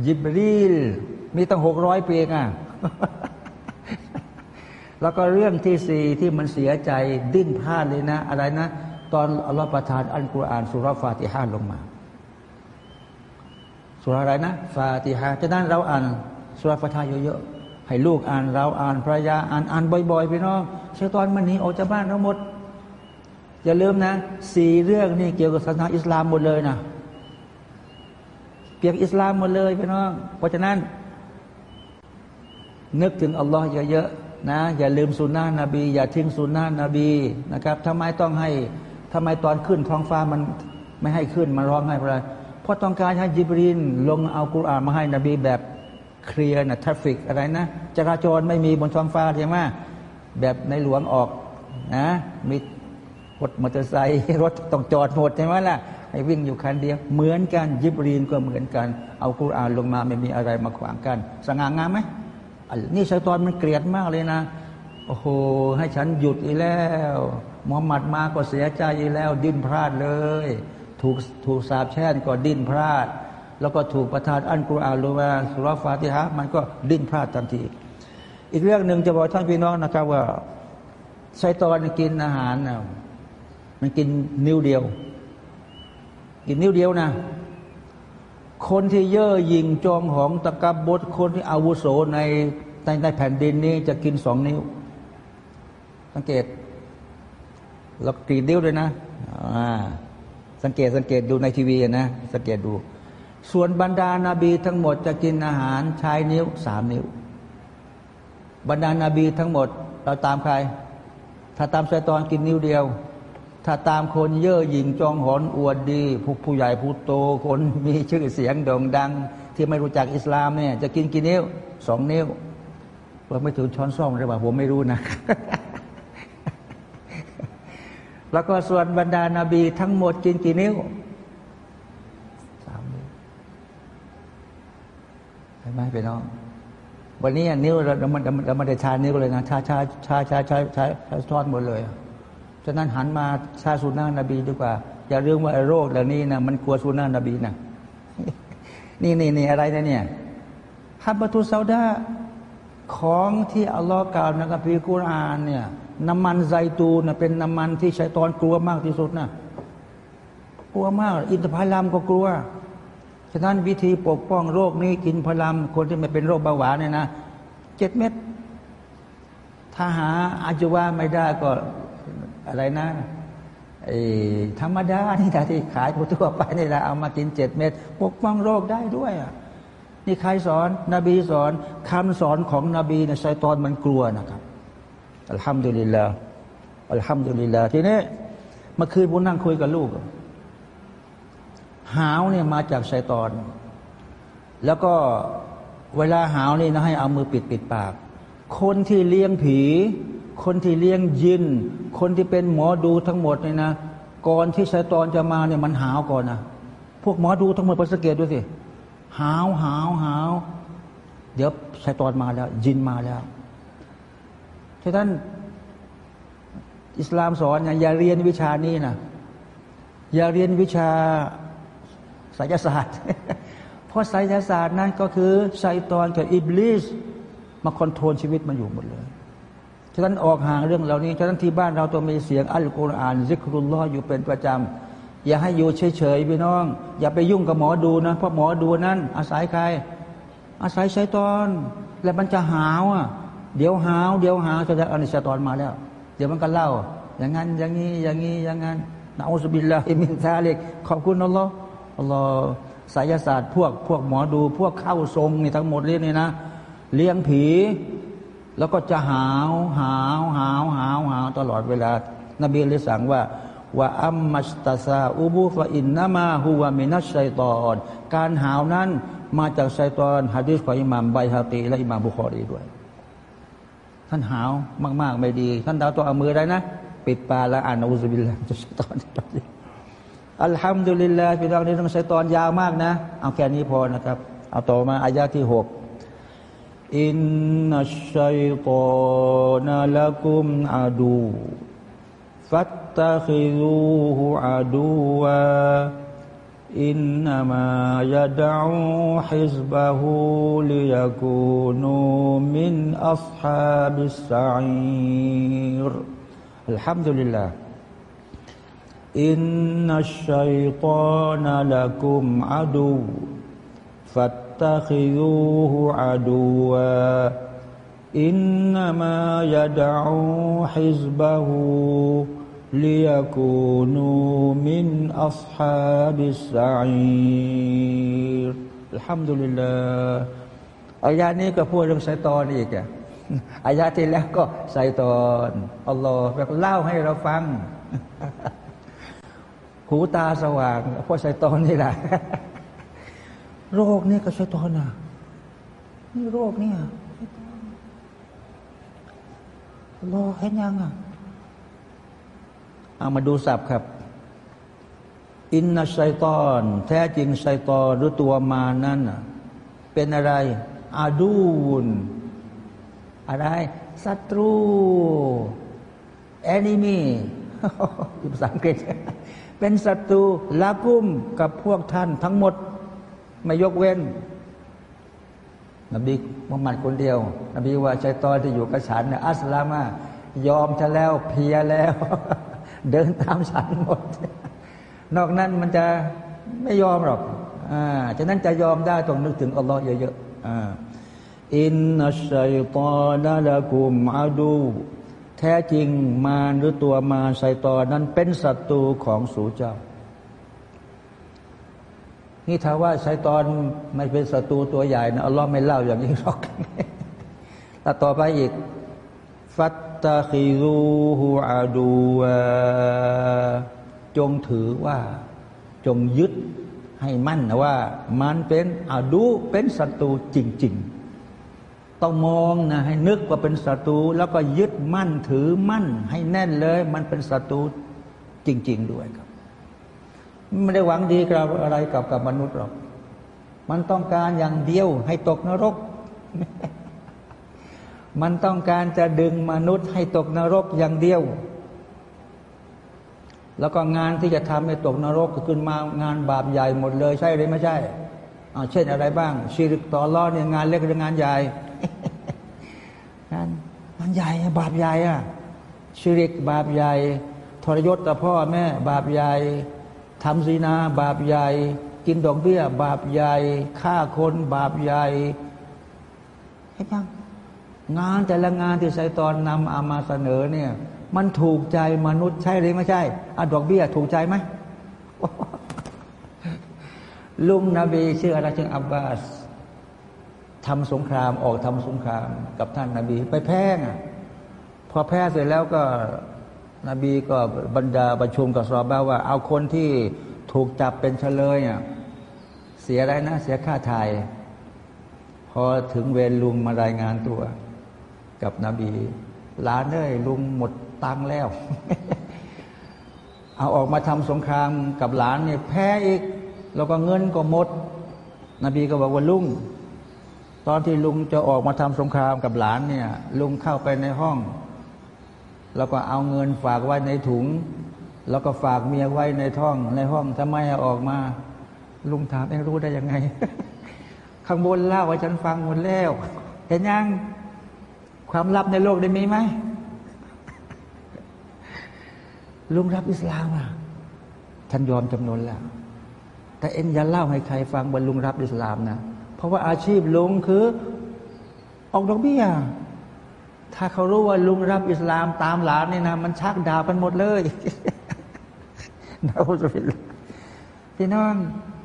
ยิบรีล มีตั้งหกร้อยปีอะแล้วก็เรื่องที่สี่ที่มันเสียใจดิ้นพลาดเลยนะ อะไรนะ ตอนอัลลอฮ์ประทานอัลกุรอานสุรฟาติฮาลงมาสุรอะไรนะ ฟาติฮาฉะนั้นเราอ่านสุรฟาติฮาเยอะๆให้ลูกอ่านเราอ่านภรรยาอ่านอ่านบ่อยๆพี่น้องเชตอนมันหนีออกจากบ้านทั้งหมด อย่าลืมนะสี่เรื่องนี่เกี่ยวกับศาสนาอิสลามหมดเลยนะเกี่ยวกับอิสลามหมดเลยพี่น้อง เพราะฉะนั้น นึกถึงอัลลอฮ์เยอะๆนะอย่าลืมสุนนะนบี อย่าทิ้งสุนนะนบีนะครับทำไมต้องให้ทำไมตอนขึ้นท้องฟ้ามันไม่ให้ขึ้นมาร้องไห้เพราะอะไรเพราะต้องการให้ยิบรินลงเอากุรอานมาให้นบีแบบเคลียร์นะทราฟิกอะไรนะจราจรไม่มีบนท้องฟ้าใช่ไหมแบบในหลวงออกนะมีรถมอเตอร์ไซค์รถต้องจอดหมดใช่ไหมล่ะให้วิ่งอยู่คันเดียว เหมือนกันยิบรีนก็เหมือนกัน เอากุรอานลงมาไม่มีอะไรมาขวางกัน สง่างามไหม นี่ชัยตอนมันเกลียดมากเลยนะ โอ้โห ให้ฉันหยุดอีกแล้วมุฮัมมัดมาก็เสียใจอีกแล้ว ดิ้นพลาดเลย ถูกถูกสาบแช่งก็ดิ้นพลาด แล้วก็ถูกประทานอันกุรอานลงมาสุรฟาติฮะมันก็ดิ้นพลาดทันที อีกเรื่องหนึ่งจะบอกท่านพี่น้องนะครับว่าไซตอนกินอาหารนะมันกินนิ้วเดียว กินนิ้วเดียวนะ คนที่เย่อหยิ่งจองหองตะกบบดคนที่อาวุโสในในในแผ่นดินนี้จะกินสองนิ้ว สังเกตเรากรีดนิ้วเลยนะสังเกตสังเกตดูในทีวีนะ สังเกตดู ส่วนบรรดานาบีทั้งหมดจะกินอาหารใช้นิ้วสามนิ้ว บรรดานาบีทั้งหมด เราตามใคร ถ้าตามไซตอนกินนิ้วเดียว ถ้าตามคนเย่อหยิ่งจองหอนอวดดีผู้ผู้ใหญ่ผู้โตคนมีชื่อเสียงโด่งดัง ที่ไม่รู้จักอิสลามเนี่ยจะกินกี่นิ้วสองนิ้วว่าไม่ถึงช้อนซ่อมหรือเปล่าผมไม่รู้นะ แล้วก็ส่วนบรรดานาบีทั้งหมดกินกี่นิ้วสามนิ้วเห็นไหมพี่น้อง วันนี้นิ้วเราเราไม่ได้ชานิ้วเลยนะชาชาชาชาชาชาชาทอดหมดเลย ฉะนั้นหันมาชาสุนานะบีดีกว่า อย่าลืมว่าโรคเหล่านี้นะมันกลัวสุนานะบีนะนี่นี่นี่อะไรนะเนี่ยฮับบตุซาดาของที่อัลลอฮ์กล่าวในกัมภีร์กุรอานเนี่ยน้ำมันไซตูนเป็นน้ำมันที่ชัยตอนกลัวมากที่สุดนะกลัวมาก อินทผลัมก็กลัวฉะนั้นวิธีปกป้องโรคนี้กินพลัมคนที่ไม่เป็นโรคเบาหวานเนี่ยนะเจ็ดเม็ดถ้าหาอาจวาไม่ได้ก็ อะไรนะธรรมดานี่แต่ที่ขายทั่วไปนี่แหละเอามากินเจ็ดเม็ดปกป้องโรคได้ด้วยอะนี่ใครสอน นบีสอนคำสอนของนบีในชัยตอนมันกลัวนะครับอัลฮัมดุลิลลาอัลฮัมดุลิลลาทีนี้เมื่อคืนผมนั่งคุยกับลูก หาวเนี่ยมาจากชัยตอน แล้วก็เวลาหาวนี่นะให้เอามือปิดปิดปาก คนที่เลี้ยงผี คนที่เลี้ยงยิน คนที่เป็นหมอดูทั้งหมดเนี่ยนะ ก่อนที่ชัยตอนจะมาเนี่ยมันหาวก่อนนะพวกหมอดูทั้งหมดไปสังเกตดูสิหาวหาวหาวเดี๋ยวชัยตอนมาแล้ว ญินมาแล้วฉะนั้นอิสลามสอนอย่าเรียนวิชานี้นะอย่าเรียนวิชาไสยศาสตร์ เพราะไสยศาสตร์นั้นก็คือไซตอนกับอิบลิสมา control ชีวิตมันอยู่หมดเลย ฉะนั้นออกห่างเรื่องเหล่านี้ ฉะนั้นที่บ้านเราต้องมีเสียงอัลกุรอานذكر الله อยู่เป็นประจำ อย่าให้อยู่เฉยๆพี่น้อง อย่าไปยุ่งกับหมอดูนะ เพราะหมอดูนั้น อาศัยใคร อาศัยชัยตอน แล้วมันจะหาวอะ เดี๋ยวหาว เดี๋ยวหาวจะได้อันชัยตอนมาแล้ว เดี๋ยวมันก็เล่า อย่างนั้น อย่างนี้ อย่างนี้ อย่างนั้นนะอุสบิลลาอิมินซาเล็กขอบคุณอัลลอฮ์อัลลอฮ์สายศาสตร์พวกพวกหมอดู พวกเข้าทรงนี่ทั้งหมดเลยนี่นะ เลี้ยงผี แล้วก็จะหาวหาวหาวหาวหาวตลอดเวลา นบีเลยสั่งว่าว่าอัมมัสตาซาอูบูฟะอินนามาฮูวามินัสชัยตอนการหาวนั้นมาจากชัยตอนฮะดิษของอิหม่ามไบฮาตีและอิหม่ามบุคอรีด้วย ท่านหาวมาก ๆ ไม่ดี ท่านดาวตัวเอามือได้นะ ปิดปากแล้วอ่านอูซบิลลาจะชัยตอนอัลฮัมดุลิลลาห์พี่น้องนี่ต้องชัยตอนยาวมากนะ เอาแค่นี้พอนะครับ เอาต่อมาอายาที่หก إن الشيطان لكم عدو فاتخذوه عدوا إنما يدعو حزبه ليكونوا من أصحاب السعير الحمد لله إن الشيطان لكم عدو فاتخذوه عدوا عدوا إنما يدعو حزبه ليكونوا من أصحاب السعير الحمد لله อายานี้ก็พูดเรื่องไซตอนอีกอะอายาที่แล้วก็ไซตอนอัลลอฮ์แบบเล่าให้เราฟัง หูตาสว่างเพราะไซตอนนี่แหละ โรคนี่ก็ไซตอนอะนี่โรคเนี่ยรอเห็นยังอะเอามาดูศัพท์ครับ อินนัชัยตอน แท้จริงชัยตอนหรือตัวมานั่นเป็นอะไร อาดูนอะไรศัตรูแอนิมีภาษาอังกฤษเป็นศัตรูลากุมกับพวกท่านทั้งหมด ไม่ยกเว้น นบีมุฮัมมัดคนเดียว นบีว่าชัยตอนที่อยู่กับฉันเนี่ยอัสลามายอมทะแล้วเพียแล้ว เดินตามฉันหมด นอกนั้นมันจะไม่ยอมหรอกอ่าฉะนั้นจะยอมได้ต้องนึกถึงอัลลอฮ์เยอะๆอ่าอินนัชัยตอนละกุมอาดูแท้จริงมารหรือตัวมารไซตอนนั้นเป็นศัตรูของสูเจ้า นี่ถ้าว่าไซตอนไม่เป็นศัตรูตัวใหญ่นะอัลลอฮ์ไม่เล่าอย่างนี้หรอกแต่ต่อไปอีก ฟัตตะคิรูฮูอาดูวจงถือว่า จงยึดให้มั่นนะว่า มันเป็นอาดูเป็นศัตรูจริง ๆ ต้องมองนะให้นึกว่าเป็นศัตรูแล้วก็ยึดมั่นถือมั่น ให้แน่นเลย มันเป็นศัตรูจริง ๆ ด้วยครับ ไม่ได้หวังดีกับอะไรกับกับมนุษย์หรอก มันต้องการอย่างเดียวให้ตกนรก มันต้องการจะดึงมนุษย์ให้ตกนรกอย่างเดียว แล้วก็งานที่จะทำให้ตกนรกก็ขึ้นมางานบาปใหญ่หมดเลยใช่หรือไม่ใช่เช่นอะไรบ้างชีริกต่อรอดเนี่ยงานเล็กหรืองานใหญ่งานงานใหญ่บาปใหญ่อะชีริกบาปใหญ่ ทรยศต่อพ่อแม่ บาปใหญ่ ทำศีนาบาปใหญ่ กินดอกเบี้ย บาปใหญ่ฆ่าคนบาปใหญ่เห็นยังงานแต่ละงานที่ไซตอนนำเอามาเสนอเนี่ย มันถูกใจมนุษย์ใช่หรือไม่ใช่อะดอกเบี้ยถูกใจไหมลุงนบีชื่ออะไรชื่ออับบาสทำสงครามออกทำสงครามกับท่านนาบี ไปแพ้งอะพอแพ้เสร็จแล้วก็ นบีก็บรรดาประชุมกับซอบ้าว่า เอาคนที่ถูกจับเป็นเฉลยอะเสียอะไรนะ เสียค่าไทย พอถึงเวรลุงมารายงานตัว กับนบีหลานเอ้ยลุงหมดตังแล้ว เอาออกมาทำสงครามกับหลานเนี่ยแพ้อีก แล้วก็เงินก็หมด นบีก็บอกว่าลุงตอนที่ลุงจะออกมาทำสงครามกับหลานเนี่ย ลุงเข้าไปในห้อง แล้วก็เอาเงินฝากไว้ในถุง แล้วก็ฝากเมียไว้ในท้อง ในห้องทำไมออกมา ลุงถามเองรู้ได้ยังไง ข้างบนเล่าให้ฉันฟังหมดแล้ว เห็นยังความลับในโลกได้มีไหมลุงรับอิสลามอะท่านยอมจำนวนแล้ว แต่เอ็นอย่าเล่าให้ใครฟังว่าลุงรับอิสลามนะ เพราะว่าอาชีพลุงคือ ออกดอกเบี้ย ถ้าเขารู้ว่าลุงรับอิสลามตามหลานนี่นะมันชักดาบกันหมดเลยนะอุบิลพี่น้อง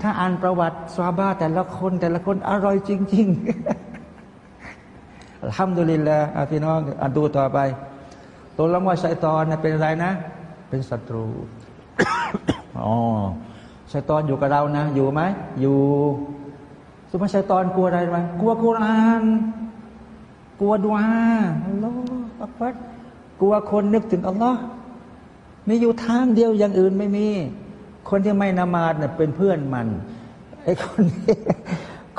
ถ้าอ่านประวัติซาบาแต่ละคนแต่ละคนอร่อยจริงๆทำดุลินและพี่น้องอ่านดูต่อไป ตัวละว่าชัยตอนเป็นอะไรนะ เป็นศัตรูอ๋อชัยตอนอยู่กับเรานะ อยู่ไหมอยู่สมมติชัยตอนกลัวอะไรไหมกลัวกุราน กลัวดวาอัลลอฮฺอักบัดกลัวคนนึกถึงอัลลอฮ์มีอยู่ทางเดียวอย่างอื่นไม่มี คนที่ไม่นมาดเนี่ยเป็นเพื่อนมันไอ้คนที่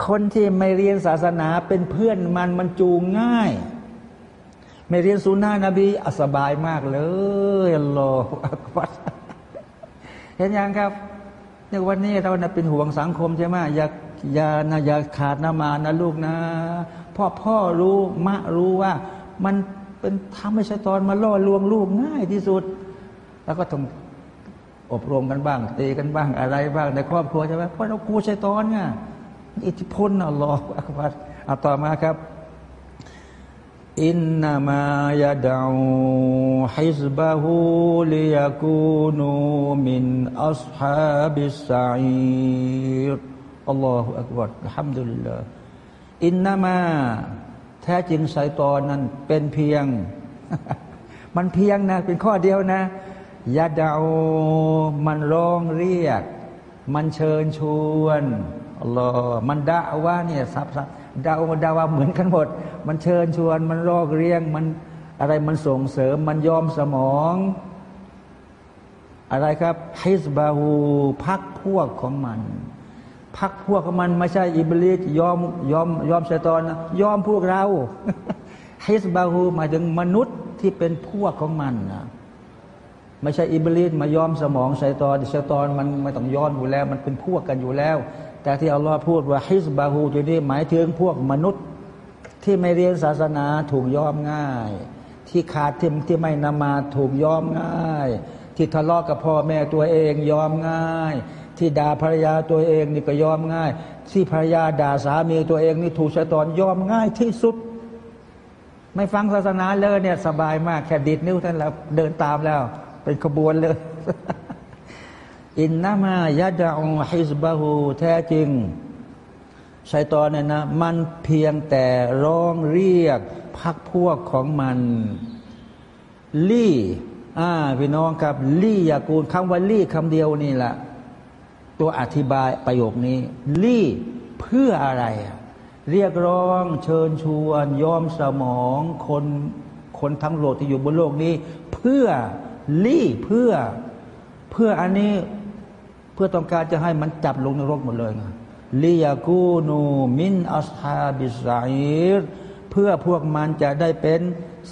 คนที่ไม่เรียนศาสนาเป็นเพื่อนมันมันจูงง่าย ไม่เรียนสุนานะบีอสบายมากเลยอัลลอฮฺอักบัดเห็นยังครับในวันนี้เราเป็นห่วงสังคมใช่ไหมอยาอย่านะอย่าขาดนมานะลูกนะ พ่อพ่อรู้มะรู้ว่า มันเป็นทำให้ชัยตอนมาล่อลวงลูกง่ายที่สุด แล้วก็ต้องอบรมกันบ้างตีกันบ้างอะไรบ้างในครอบครัวใช่ไหมเพราะเรากลัวชัยตอนไงอิทธิพลالله أكبر เอาต่อมาครับ إنما يدعو حزبه ليكونوا من أصحاب السعير الله أكبر الحمد لله อินนามา แท้จริงไซตอนนั้นเป็นเพียง มันเพียงนะ เป็นข้อเดียวนะยาดาวมันร้องเรียก มันเชิญชวนอัลลอฮ์มันด่าว่าเนี่ยซับซับดาวดาว่าเหมือนกันหมด มันเชิญชวน มันรอกเรียง มันอะไรมันส่งเสริม มันยอมสมอง อะไรครับฮิสบาฮูพักพวกของมัน พักพวกมันไม่ใช่อิบลิสยอมยอมยอมชัยตอนนะยอมพวกเราฮิสบาฮูหมายถึงมนุษย์ที่เป็นพวกของมันนะไม่ใช่อิบลิสมายอมสมองชัยตอนชัยตอนมันไม่ต้องย้อนอยู่แล้ว มันเป็นพวกกันอยู่แล้ว แต่ที่อัลลอฮ์พูดว่าฮิสบาฮูตัวนี้หมายถึงพวกมนุษย์ที่ไม่เรียนศาสนาถูกยอมง่าย ที่ขาดที่ที่ไม่นมาถูกยอมง่าย ที่ทะเลาะกับพ่อแม่ตัวเองยอมง่าย ที่ด่าภรรยาตัวเองนี่ก็ยอมง่าย ที่ภรรยาด่าสามีตัวเองนี่ถูกชะตอนยอมง่ายที่สุด ไม่ฟังศาสนาเลยเนี่ยสบายมากแค่ดิดนิ้วท่านแล้วเดินตามแล้ว เป็นขบวนเลย อินนามายาดาองฮิสบาหูแท้จริงชัยตอนเนี่ยนะ มันเพียงแต่ร้องเรียกพักพวกของมันลี่อ่าพี่น้องครับลี่ยากูลคำว่าลี่คำเดียวนี่แหละ ตัวอธิบายประโยคนี้ ลี่เพื่ออะไร เรียกร้อง เชิญชวนยอมสมองคนคนทั้งโลกที่อยู่บนโลกนี้ เพื่อลี่เพื่อเพื่ออันนี้เพื่อต้องการจะให้มันจับลงนรกหมดเลยไงลียากูนูมินอัสฮาบิสไอิรเพื่อพวกมันจะได้เป็น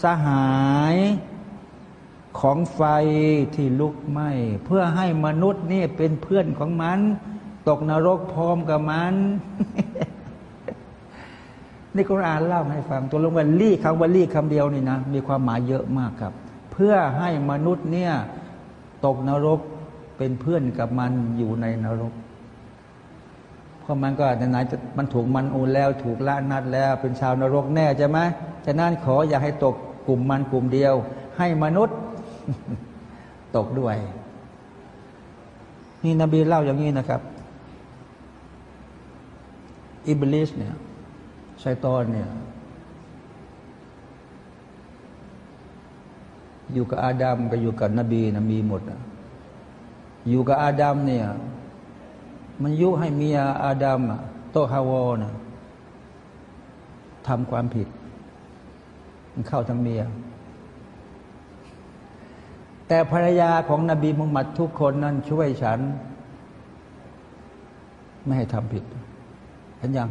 สหาย ของไฟที่ลุกไหม้เพื่อให้มนุษย์นี่เป็นเพื่อนของมัน ตกนรกพร้อมกับมันนี่กุรอานเล่าให้ฟัง ตัวลงว่าลี่คำว่าลี่คำเดียวนี่นะ มีความหมายเยอะมากครับ เพื่อให้มนุษย์เนี่ย ตกนรกเป็นเพื่อนกับมันอยู่ในนรก เพราะมันก็ไหนมันถูกมันอูนแล้ว ถูกละนัดแล้ว เป็นชาวนรกแน่ใช่ไหมฉะนั้นขออย่าให้ตกกลุ่มมันกลุ่มเดียว ให้มนุษย์ ตกด้วย นี่นบีเล่าอย่างนี้นะครับ อิบลิสเนี่ยชัยตอนเนี่ย อยู่กับอาดัมก็อยู่กับนบีนะมีหมดนะอยู่กับอาดัมเนี่ย มันยุให้เมียอาดัมโตฮาวอนะทำความผิด มันเข้าทางเมีย แต่ภรรยาของนบีมุฮัมมัดทุกคนนั้นช่วยฉัน ไม่ให้ทำผิดเห็นยัง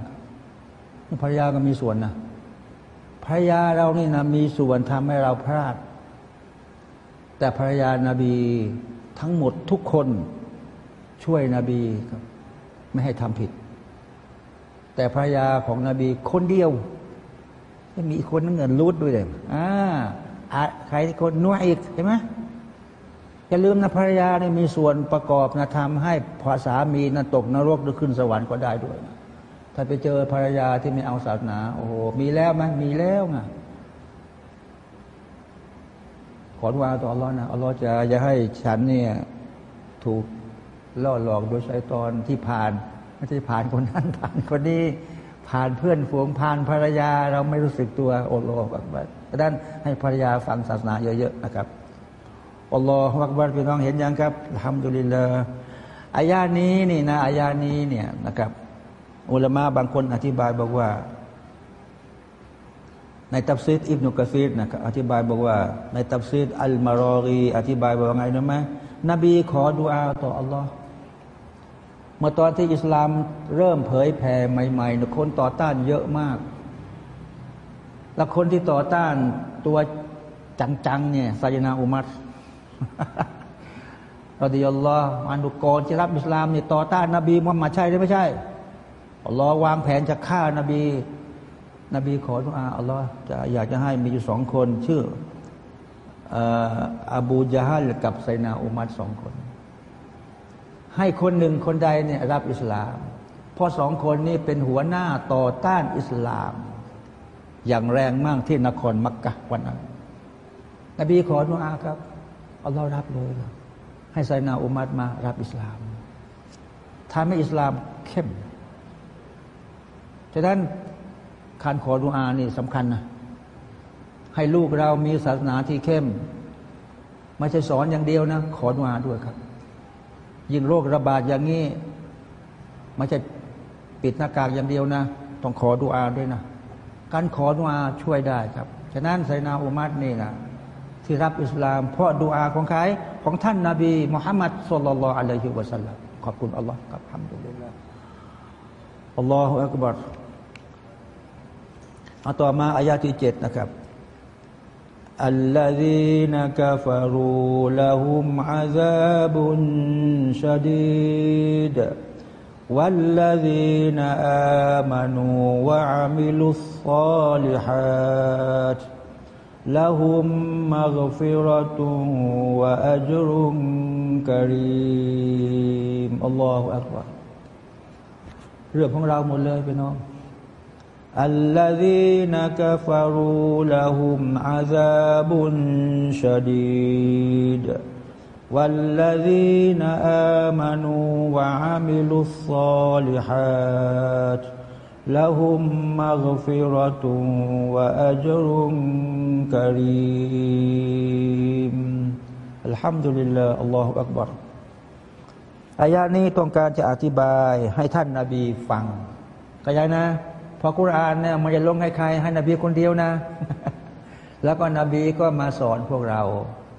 ภรรยาก็มีส่วนนะภรรยาเรานี่นะมีส่วนทำให้เราพลาด แต่ภรรยานาบีทั้งหมดทุกคนช่วยนบีครับไม่ให้ทำผิด แต่ภรรยาของนบีคนเดียวไม่มีคนนึงเงินรูดด้วยเลยอ่าใครคนนัวอีกเห็นไหม อย่าลืมนะภรรยาเนี่ยมีส่วนประกอบนะทำให้พอสามีนะตกนรกหรือขึ้นสวรรค์ก็ได้ด้วยนะถ้าไปเจอภรรยาที่ไม่เอาศาสนา โอ้โหมีแล้วไหมมีแล้วไงขอว่าต่ออัลลอฮ์นะอัลลอฮ์จะจะให้ฉันเนี่ยถูกล่อหลอกโดยชัยตอนที่ผ่านไม่ใช่ผ่านคนนั้นผ่านคนนี้ผ่านเพื่อนฝูงผ่านภรรยาเราไม่รู้สึกตัวโอโลแบบดังนั้นให้ภรรยาฟังศาสนาเยอะๆนะครับ อัลลอฮฺวักบัรพี่น้องเห็นยังครับทำดุลิลลาอายานี้นี่นะอายานี้เนี่ยนะครับ อุลามะบางคนอธิบายบอกว่า ในตับซีดอิบนุกะซีดนะครับอธิบายบอกว่า ในตับซีดอัลมารอรีอธิบายบอกว่าไงรู้ไหมนบีขอดุอาต่ออัลลอฮ์เมื่อตอนที่อิสลามเริ่มเผยแผ่ใหม่ๆคนต่อต้านเยอะมาก แล้วคนที่ต่อต้านตัวจังๆเนี่ยไซนาอุมัต รดิยัลลอฮ์อันุกรที่รับอิสลามเนี่ยต่อต้านนบีมุฮัมมัดใช่หรือไม่ใช่อัลลอฮ์วางแผนจะฆ่านบี นบีขอทุอาอัลลอฮ์จะอยากจะให้มีอยู่สองคน ชื่ออบูจาฮัลกับไซนาอุมัดสองคน ให้คนหนึ่งคนใดเนี่ยรับอิสลามพราะสองคนนี้เป็นหัวหน้าต่อต้านอิสลาม อย่างแรงมากที่นครมักกะวันนั้น นบีขอทุอาครับ อัลลอฮ์รับเลย ให้ไซนาอุมัดมารับอิสลามทำให้อิสลามเข้มฉะนั้นการขอดุอานี่สำคัญนะให้ลูกเรามีศาสนาที่เข้ม ไม่ใช่สอนอย่างเดียวนะ ขอดุอาด้วยครับ ยิ่งโรคระบาดอย่างนี้ไม่ใช่ปิดหน้ากากอย่างเดียวนะ ต้องขอดุอาด้วยนะ การขอดุอาช่วยได้ครับ ฉะนั้นไซนาอุมัดนี่นะ ที่รับอิสลาม เพราะดูอาของใครของท่านนาบีมุฮัมมัดสุลลัลอะลัยฮิวะสัลลัมขอบคุณอัลลอฮ์ครับทำดุลิลลาอัลลอฮฺอักบารเอาต่อมาอายาที่เจ็ดนะครับ الذين كفروا لهم عذاب شديد والذين آمنوا وعملوا الصالحات لهم مغفرة وأجر كريم الله أكبر เรื่องของเราหมดเลยพี่น้อง الذين كفروا لهم عذاب شديد والذين آمنوا وعملوا الصالحات لهم مغفرة وأجر كريم الحمد لله الله أكبر อายานี้ต้องการจะอธิบายให้ท่านนาบีฟังก็ยังนะพอกุรอานเนี่ยมันจะลงให้ใคร ให้นบีคนเดียวนะ แล้วก็นบีก็มาสอนพวกเรา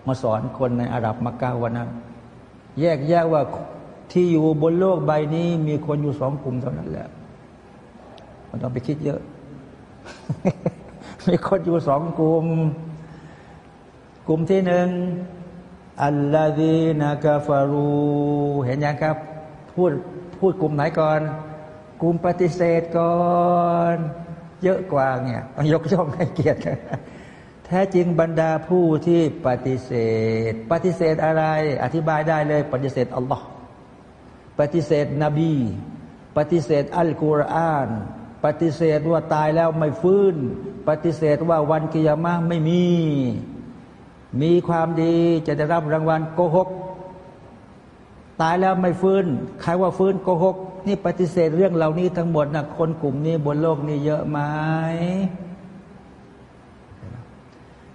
มาสอนคนในอาหรับมักกะวันนั้นแยกแยกว่าที่อยู่บนโลกใบนี้ มีคนอยู่สองกลุ่มเท่านั้นแหละ มันต้องไปคิดเยอะ มีคนอยู่สองกลุ่ม กลุ่มที่หนึ่งอัลลอฮีนากาฟารูเห็นยังครับ พูดพูดกลุ่มไหนก่อน กลุ่มปฏิเสธก่อน เยอะกว่าเนี่ยต้องยกย่องให้เกียรติแท้จริงบรรดาผู้ที่ปฏิเสธ ปฏิเสธอะไร อธิบายได้เลย ปฏิเสธอัลลอฮ์ปฏิเสธนบี ปฏิเสธอัลกุรอาน ปฏิเสธว่าตายแล้วไม่ฟื้น ปฏิเสธว่าวันกิยามะไม่มี มีความดีจะได้รับรางวัลโกหก ตายแล้วไม่ฟื้น ใครว่าฟื้นโกหก นี่ปฏิเสธเรื่องเหล่านี้ทั้งหมดนะคนกลุ่มนี้บนโลกนี้เยอะไหม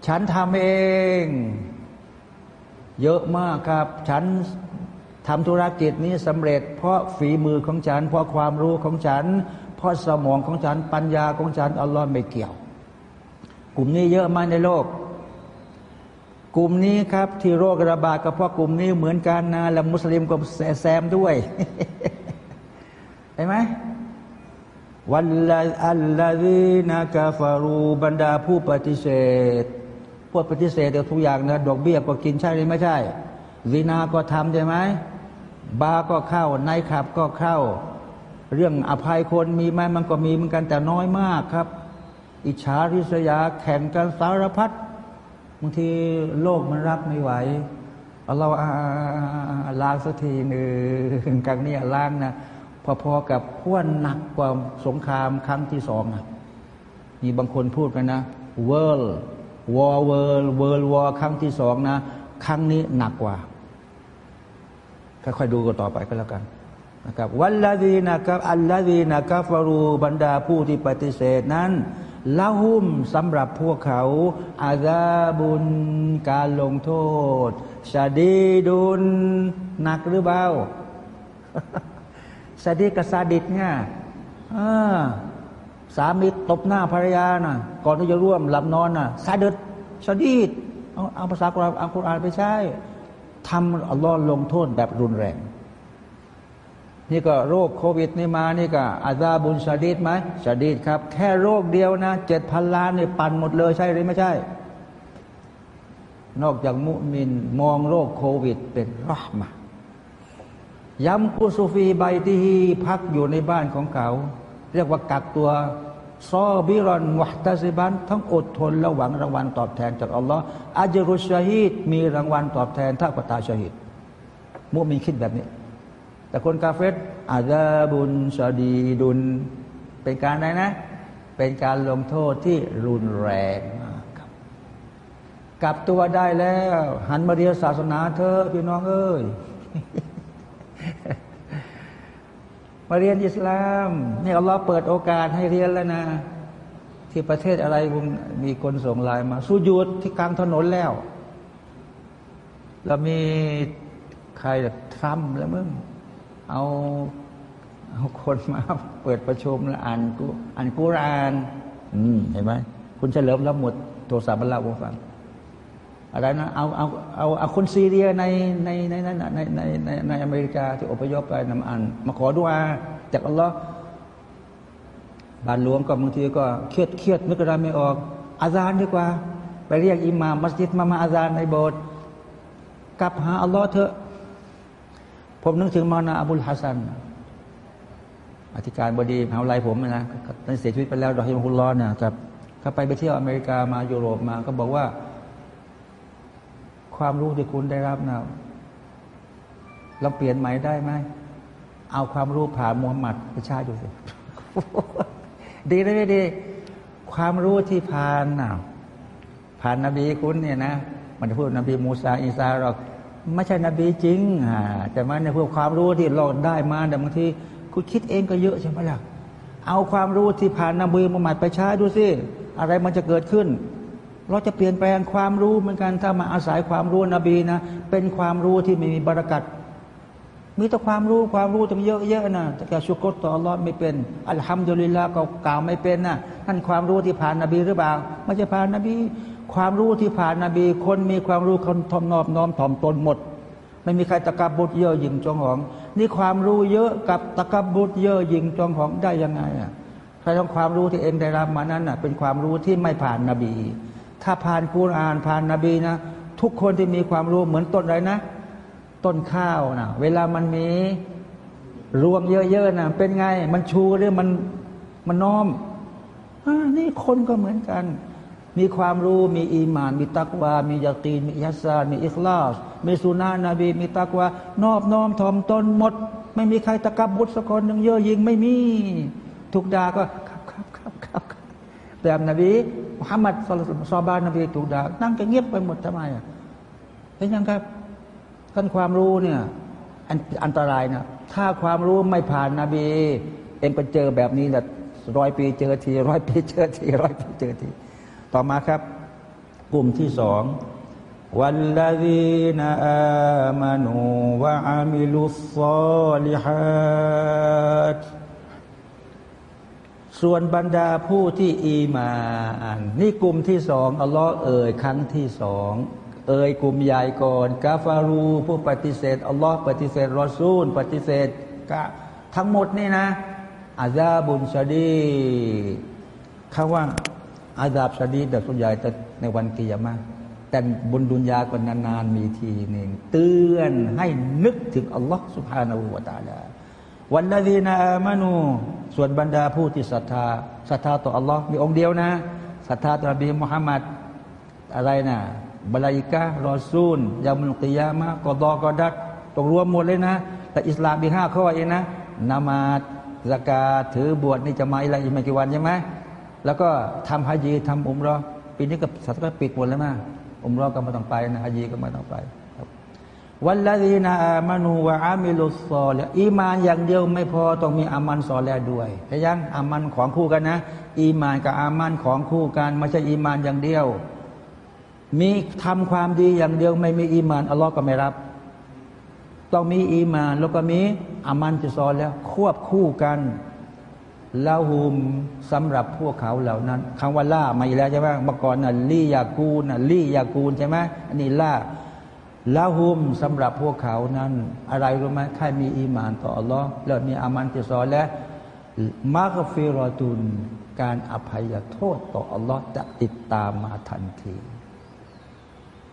ฉันทำเอง เยอะมากครับ ฉันทำธุรกิจนี้สำเร็จ เพราะฝีมือของฉัน เพราะความรู้ของฉัน เพราะสมองของฉันปัญญาของฉันอัลลอฮ์ไม่เกี่ยว กลุ่มนี้เยอะมากในโลก กลุ่มนี้ครับที่โรคระบาดก็เพราะกลุ่มนี้เหมือนกันนะและมุสลิมก็แซมด้วยเห็นไหมวันละอัลลอฮีนากาฟารูบรรดาผู้ปฏิเสธพวกปฏิเสธทุกอย่างนะดอกเบี้ยก็กินใช่หรือไม่ใช่วีนาก็ทำใช่ไหมบาก็เข้าในขับก็เข้า เรื่องอภัยคนมีไหมมันก็มีเหมือนกันแต่น้อยมากครับ อิจฉาริษยาแข่งกันสารพัดบางทีโลกมันรับไม่ไหวเราล้างสักทีหนึ่งครั้งนี้ล้างนะพอๆกับพ้วนหนักกว่าสงครามครั้งที่สองนะมีบางคนพูดกันนะ world war world world war ครั้งที่สองนะ ครั้งนี้หนักกว่าค่อยๆดูกันต่อไปก็แล้วกัน นะครับวัลลาดีนะครับอัลลาดีนะครับฟารูบรรดาผู้ที่ปฏิเสธนั้นละหุมสำหรับพวกเขาอาซาบุญการลงโทษชาดีดุนหนักหรือเบาสาดีกับซาดิดเนี่ยสามีตบหน้าภรรยาน่ะก่อนที่จะร่วมหลับนอนน่ะซาดิดซาดีดเอาภาษากรอานอัลกุรอานไปใช้ทำอัลลอฮ์ลงโทษแบบรุนแรง นี่ก็โรคโควิดนี่มานี่ก็อาซาบุญชาดีดไหมชาดีดครับ แค่โรคเดียวนะเจ็ดพันล้านนี่ปั่นหมดเลยใช่หรือไม่ใช่ นอกจากมุมินมองโรคโควิดเป็นรหมะย้ำกุซูฟีใบที่พักอยู่ในบ้านของเขา เรียกว่ากักตัวซอบิรอนวะตซิบันทั้งอดทนและหวังรางวัลตอบแทนจากอัลลอฮ์อาจรุชฮีดมีรางวัลตอบแทนถ้ากว่าตาชฮีดมุมีคิดแบบนี้ แต่คนกาเฟตอาซาบุญชาดีดุน เป็นการไหนนะ เป็นการลงโทษที่รุนแรงมากครับกลับตัวได้แล้ว หันมาเรียนศาสนาเธอพี่น้องเอ้ยมาเรียนอิสลามนี่อัลลอฮ์เปิดโอกาสให้เรียนแล้วนะ ที่ประเทศอะไรมีคนส่งไลน์มาสู้ยุดที่กลางถนนแล้ว แล้วมีใครทรัมแล้วมึง เอาเอาคนมาเปิดประชุมแล้วอ่านกูอ่านกุรานอืมเห็นไหมคุณเฉลิมรับหมดโทรศัพท์บรรลุฟังอะไรนะเอาเอาเอาเอาคนซีเรียในในในในในในในในอเมริกาที่อพยพไปนำอันมาขอดุอาจากอัลลอฮ์บานหลวงก็บางทีก็เครียดเครียดนึกอะไรไม่ออก อาจารย์ดีกว่า ไปเรียกอิหม่ามมัสยิดมามาอาจารย์ในโบสถ์กลับหาอัลลอฮ์เถอะ ผมนึกถึงมานาอับุลฮัสซันอธิการบดีมหาวิทยาลัยผมนะตอนเสียชีวิตไปแล้วดอกฮิมฮุลลอเนี่ยครับเขาไปไปเที่ยวอเมริกามายุโรปมา ก็บอกว่า ความรู้ที่คุณได้รับนะเราเปลี่ยนใหม่ได้ไหมเอาความรู้ผ่านมูฮัมหมัดไปชาดูสิดีเลยดี ความรู้ที่ผ่านนะผ่านนบีคุณเนี่ยนะ มันจะพูดนบีมูซาอิสาเรา ไม่ใช่นบีจริงอ่าแต่มันในพวกความรู้ที่เราได้มาแต่บางทีคุณคิดเองก็เยอะใช่ไหมล่ะเอาความรู้ที่ผ่านนบีมุฮัมมัดไปใช้ดูสิอะไรมันจะเกิดขึ้น เราจะเปลี่ยนแปลงความรู้เหมือนกันถ้ามาอาศัยความรู้นบีนะเป็นความรู้ที่ไม่มีบารักัดมีแต่ความรู้ความรู้ตั้งเยอะๆนะแต่ชุกรต่ออัลลอฮ์ไม่เป็นอัลฮัมดุลิลละก็กล่าวไม่เป็นนะนั่นความรู้ที่ผ่านนบีหรือเปล่าไม่ใช่ผ่านนบี ความรู้ที่ผ่านนบี คนมีความรู้คนทอมนอบน้อมถ่อมตนหมด ไม่มีใครตะกับบุตรเยอะยิงจองหอง นี่ความรู้เยอะกับตะกับบุตรเยอะยิงจองหองได้ยังไงอะใครต้องความรู้ที่เองได้รับมานั้นอะเป็นความรู้ที่ไม่ผ่านนบี ถ้าผ่านกุรอานผ่านนบีนะ ทุกคนที่มีความรู้เหมือนต้นอะไรนะ ต้นข้าวนะเวลามันมีรวงเยอะๆนะเป็นไง มันชูหรือมันมันน้อมอนี่คนก็เหมือนกัน มีความรู้มีอีมาน มีตักวา มียาตีนมียัสซามีอิคลาส มีสุนานะบี มีตักวานอบน้อมถ่อมตนหมด ไม่มีใครตะกับบุตรสักคนหนึ่งเยอะยิงไม่มีทุกดาก็ครับครับครับครับแต่นบีมุฮัมมัดซอบานนบีถูกด่านั่งก็เงียบไปหมดทำไมอะเป็นยังครับท่านความรู้เนี่ยอันอันตรายนะถ้าความรู้ไม่ผ่านนาบี เองไปเจอแบบนี้แหละร้อยปีเจอทีร้อยปีเจอทีร้อยปีเจอที ต่อมาครับ กลุ่มที่สองวัลลดีนอามานูวะอามิลุสซอลิฮัดส่วนบรรดาผู้ที่อีมานนี่กลุ่มที่สองอัลลอฮ์เอ่ยครั้งที่สองเอ่ยกลุ่มใหญ่ก่อนกาฟารูผู้ปฏิเสธอัลลอฮ์ปฏิเสธรอซูล ปฏิเสธกะทั้งหมดนี่นะอาซาบุญชดีคาว่า อาซาบชาดีแต่ส่วนใหญ่แต่ในวันกิยามะแต่บนดุนยาก็นานๆมีทีหนึ่งเตือนให้นึกถึงอัลลอฮ์สุบฮานาอูวตาลาวันละดีนาอามานูส่วนบรรดาผู้ที่ศรัทธาศรัทธาต่ออัลลอฮ์มีองค์เดียวนะศรัทธาต่อนบีมุฮัมมัดอะไรนะบลาอิกะรอซูลยามุลกิยามะกอดอกอดักต้องรวมหมดเลยนะ แต่อิสลามมีห้าข้อเองนะนามาตสกาถือบวชนี่จะมาอีกอีกไม่กี่วันใช่ไหม แล้วก็ทำฮาจีทำอุมรอปีนี้ก็ศาสนาปิดหมดแล้วนะอุมรอก็ไม่ต้องไปนะฮาจีก็ไม่ต้องไปวันละดีนาอามานูวะอามิลุสซอลอีมานอย่างเดียวไม่พอต้องมีอามันซอแลด้วยเห็นยังอามันของคู่กันนะ อีมานกับอามันของคู่กันไม่ใช่อีมานอย่างเดียว มีทำความดีอย่างเดียว ไม่มีอีมานอัลลอฮ์ก็ไม่รับ ต้องมีอีมานแล้วก็มีอามันจะซอนแล้ว ควบคู่กัน ลาหุมสำหรับพวกเขาเหล่านั้นคำว่าล่ามาอีกแล้วใช่ไหมเมื่อก่อนน่ะลี่ยากูน่ะลี่ยากูนใช่ไหมอันนี้ล่าลาหุมสำหรับพวกเขานั้น อะไรรู้ไหมใครมีอีมานต่ออัลลอฮ์แล้วมีอามันจะซอและมากฟิรอตุนการอภัยโทษต่ออัลลอฮ์จะติดตามมาทันที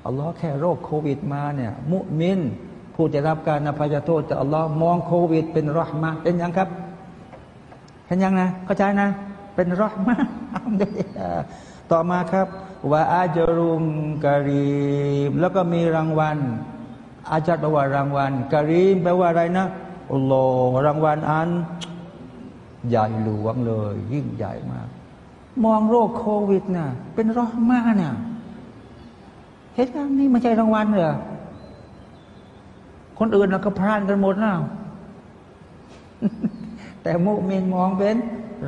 อัลลอฮ์แค่โรคโควิดมาเนี่ย มุมิน ผู้จะรับการอภัยโทษจากอัลลอฮ์มองโควิดเป็นรหมาเป็นยังครับ เห็นยังนะเข้าใจนะ เป็นรหมากต่อมาครับว่าอาจรุงการีม แล้วก็มีรางวัล อาจารย์แปลว่ารางวัลการีมแปลว่าอะไรนะอัลลอฮ์รางวัลอัน ใหญ่หลวงเลย ยิ่งใหญ่มาก มองโรคโควิดนะ่ะ เป็นรหมาเนี่ยเห็นยังนี่ไม่ใช่รางวัลเหรอคนอื่นเราก็พลาดกันหมดแล้ว แต่มุมินมองเป็น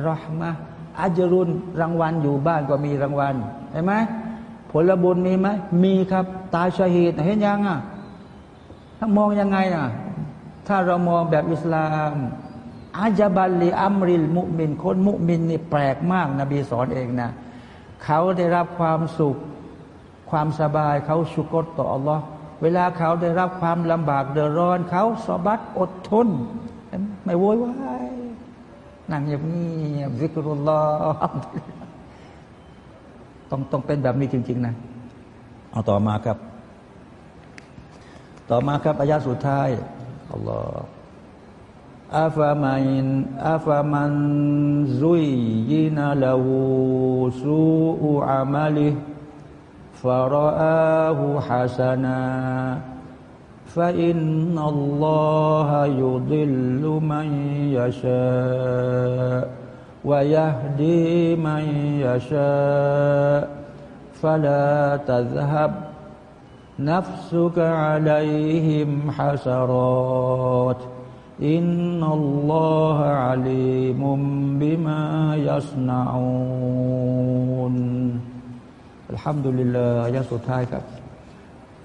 รหมาอาจรุนรางวัลอยู่บ้านก็มีรางวัลเห็นไหมผลบุญมีไหมมีครับ ตายชาฮีดเห็นยังอะถ้ามองยังไงอะถ้าเรามองแบบอิสลามอาจบัลลีอัมริลมุมิน คนมุมินนี่แปลกมาก นบีสอนเองนะเขาได้รับความสุข ความสบายเขาชุกรต่ออัลลอฮ์เวลาเขาได้รับความลำบากเดือดร้อนเขาสบัดอดทน ไม่โวยวาย นั่งเงียบเงียบซิกรุลลอต้องต้องเป็นแบบนี้จริง ๆ นะ เอาต่อมาครับ ต่อมาครับอายาสุดท้ายอัลลอฮ์อาฟามัยอาฟามันซุยยินาลาวูซูอูอามาลิฟาราอูฮัสนา فإن الله يضل من يشاء ويهدي من يشاء فلا تذهب نفسك عليهم حسرات อินนัลลอฮะอาลีมุมบิมายัสนาอูนอัลฮัมดุลิลลาห์อายะสุดท้ายครับ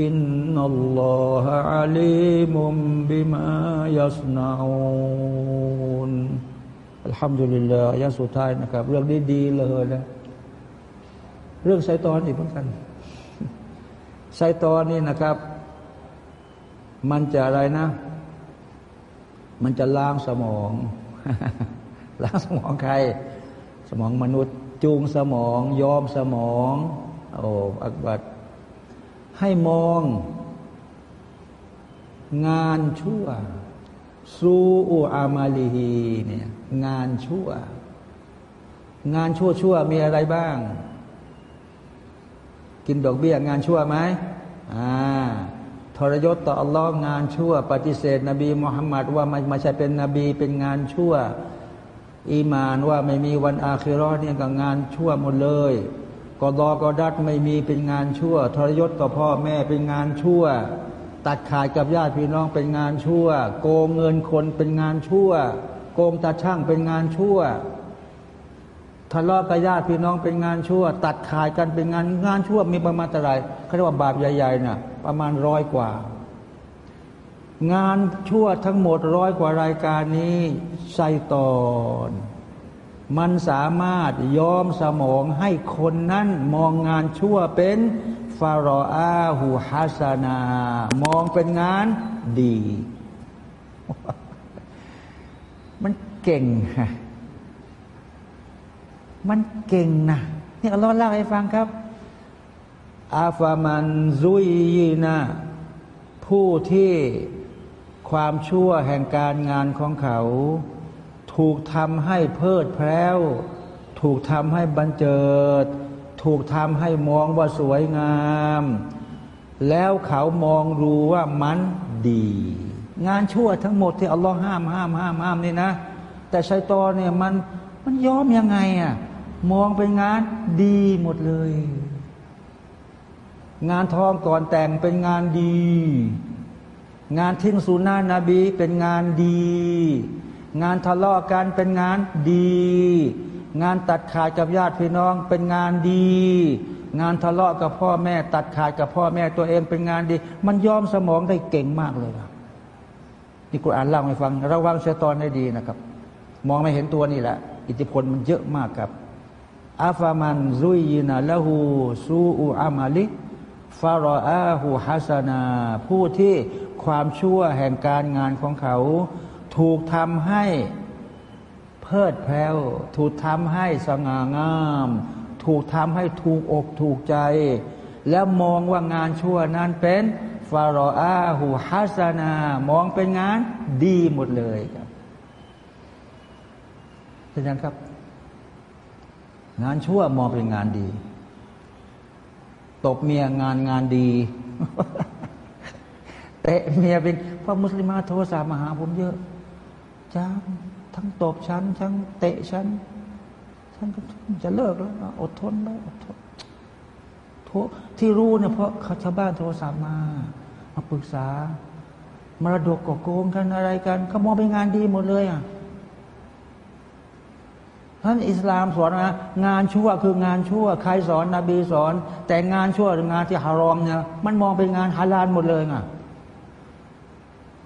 อินนัลลอฮะอาลีมุมบิมายัสนาอุนอัลฮัมดุลิลลาห์ยะสุดท้ายนะครับ เรื่องดีๆเลยนะเรื่องไซตอนอีกเหมือนกันไซตอนนี่นะครับ มันจะอะไรนะ มันจะล้างสมอง ล้างสมองใคร สมองมนุษย์จูงสมอง ย้อมสมอง โอ้อักบัด ให้มอง งานชั่วซูอูอามาลีฮีเนี่ยงานชั่ว งานชั่วชั่วมีอะไรบ้าง กินดอกเบี้ยงานชั่วไหมอ่าทรยศต่ออัลลอฮ์งานชั่ว ปฏิเสธ นบีมุฮัมมัดว่าไม่ไม่ใช่เป็นนบีเป็นงานชั่ว อีมานว่าไม่มีวันอาคิรอเนี่ยก็งานชั่วหมดเลย กอดอกอดัดไม่มีเป็นงานชั่ว ทรยศต่อพ่อแม่เป็นงานชั่ว ตัดขาดกับญาติพี่น้องเป็นงานชั่ว โกงเงินคนเป็นงานชั่ว โกงตาช่างเป็นงานชั่วทะเลาะกับญาติพี่น้องเป็นงานชั่ว ตัดขาดกันเป็นงานงานชั่วมีประมาณเท่าไหร่เขาเรียกว่าบาปใหญ่ๆนะ่ะประมาณร้อยกว่า งานชั่วทั้งหมดร้อยกว่ารายการนี้ไซตอน มันสามารถยอมสมองให้คนนั้นมองงานชั่วเป็นฟารออาหูฮัสนา มองเป็นงานดี มันเก่งมันเก่งนะนี่อัลลอฮ์เล่าให้ฟังครับ อาฟามันซุยยีนะผู้ที่ความชั่วแห่งการงานของเขา ถูกทำให้เพิดแพร้วถูกทำให้บันเจิด ถูกทำให้มองว่าสวยงาม แล้วเขามองรู้ว่ามันดี งานชั่วทั้งหมดที่อัลลอฮ์ห้ามห้ามห้ามห้ามนี่นะ แต่ชัยตอนเนี่ยมันมันยอมยังไงอะมองเป็นงานดีหมดเลย งานทองก่อนแต่งเป็นงานดี งานทิ้งสุนานะบีเป็นงานดี งานทะเลาะกันเป็นงานดี งานตัดขาดกับญาติพี่น้องเป็นงานดี งานทะเลาะกับพ่อแม่ ตัดขาดกับพ่อแม่ตัวเองเป็นงานดี มันยอมสมองได้เก่งมากเลยครับนี่กูอ่านเล่าให้ฟัง ระวังเชตอนให้ดีนะครับ มองไม่เห็นตัวนี่แหละ อิทธิพลมันเยอะมากครับอาฟามันซุยยินาละหูซูอูอามาลิฟารออาหูฮัสนา ผู้ที่ความชั่วแห่งการงานของเขา ถูกทำให้เพิดแผ้วถูกทำให้สง่างาม ถูกทำให้ถูกอกถูกใจ แล้วมองว่างานชั่วนั้นเป็นฟาโรออาหูฮัสนามองเป็นงานดีหมดเลยครับเป็นยังครับ งานชั่วมองเป็นงานดี ตบเมียงานงานดีเตะเมียเป็นพระมุสลิมาโทรศัพท์มาหาผมเยอะ จ้าทั้งตบฉันทั้งเตะฉันฉันก็จะเลิกแล้วอดทนแล้วอดทนที่รู้เนี่ยเพราะชาวบ้านโทรศัพท์มา มาปรึกษา มรดกก็โกงกันอะไรกันเขามองเป็นงานดีหมดเลยอะท่านอิสลามสอนนะงานชั่วคืองานชั่ว ใครสอนนบีสอน แต่งานชั่วหรืองานที่ฮารอมเนี่ยมันมองเป็นงานฮาลาลหมดเลยไง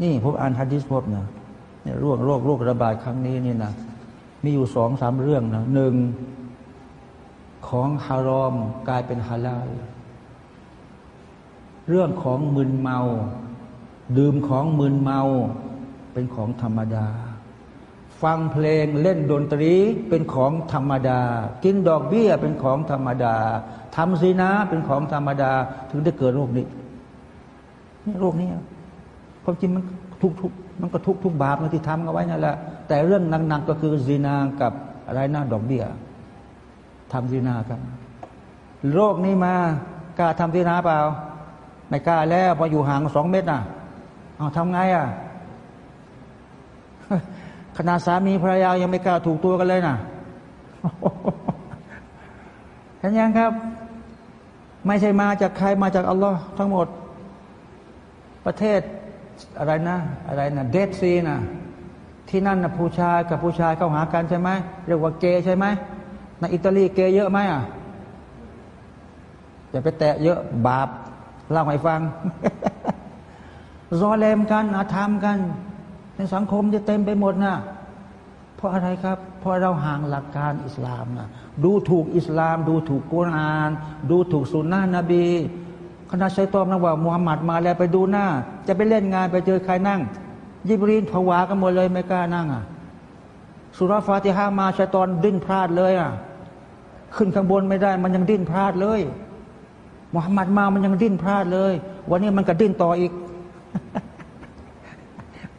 นี่ผมอ่านฮะดิษพบนะ เนี่ยโรคโรคโรคระบาดครั้งนี้นี่นะมีอยู่สองสามเรื่องนะหนึ่งของฮารอมกลายเป็นฮาลาลเรื่องของมึนเมา ดื่มของมึนเมา เป็นของธรรมดา ฟังเพลงเล่นดนตรีเป็นของธรรมดา กินดอกเบี้ยเป็นของธรรมดาทำซีนาเป็นของธรรมดา ถึงได้เกิดโรคนี้นี่โรคนี้ความจริงมันทุกทุก มันก็ทุกทุกบาปที่ทำเอาไว้นั่นแหละแต่เรื่องหนักๆก็คือซีนากับอะไรนะดอกเบี้ยทำซีนาครับโรคนี้มากล้าทำซีนาเปล่า ไม่กล้าแล้วพออยู่ห่างสองเมตรน่ะเอาทำไงอะขนาดสามีภรรยายังไม่กล้าถูกตัวกันเลยน่ะเห็นยังครับ ไม่ใช่มาจากใครมาจากอัลลอฮ์ทั้งหมด ประเทศ อะไรนะ อะไรนะเดดซีนะที่นั่นนะผู้ชายกับผู้ชายเข้าหากันใช่ไหมเรียกว่าเกย์ใช่ไหมในอิตาลีเกย์เยอะไหมอะอย่าไปแตะเยอะบาปเล่าให้ฟังรอเลมกันอาธรรมกัน ในสังคมจะเต็มไปหมดนะเพราะอะไรครับ เพราะเราห่างหลักการอิสลามนะดูถูกอิสลาม ดูถูกกุรอาน ดูถูกสุนนะนบี คณะชัยตอมนะว่ามุฮัมหมัดมาแล้วไปดูหน้า จะไปเล่นงานไปเจอใครนั่ง ยิบรีลผวากันหมดเลยไม่กล้านั่งอะสุรฟาติฮามาชัยตอนดิ้นพล่านเลยอะขึ้นข้างบนไม่ได้มันยังดิ้นพล่านเลยมุฮัมหมัดมามันยังดิ้นพล่านเลย วันนี้มันก็ดิ้นต่ออีก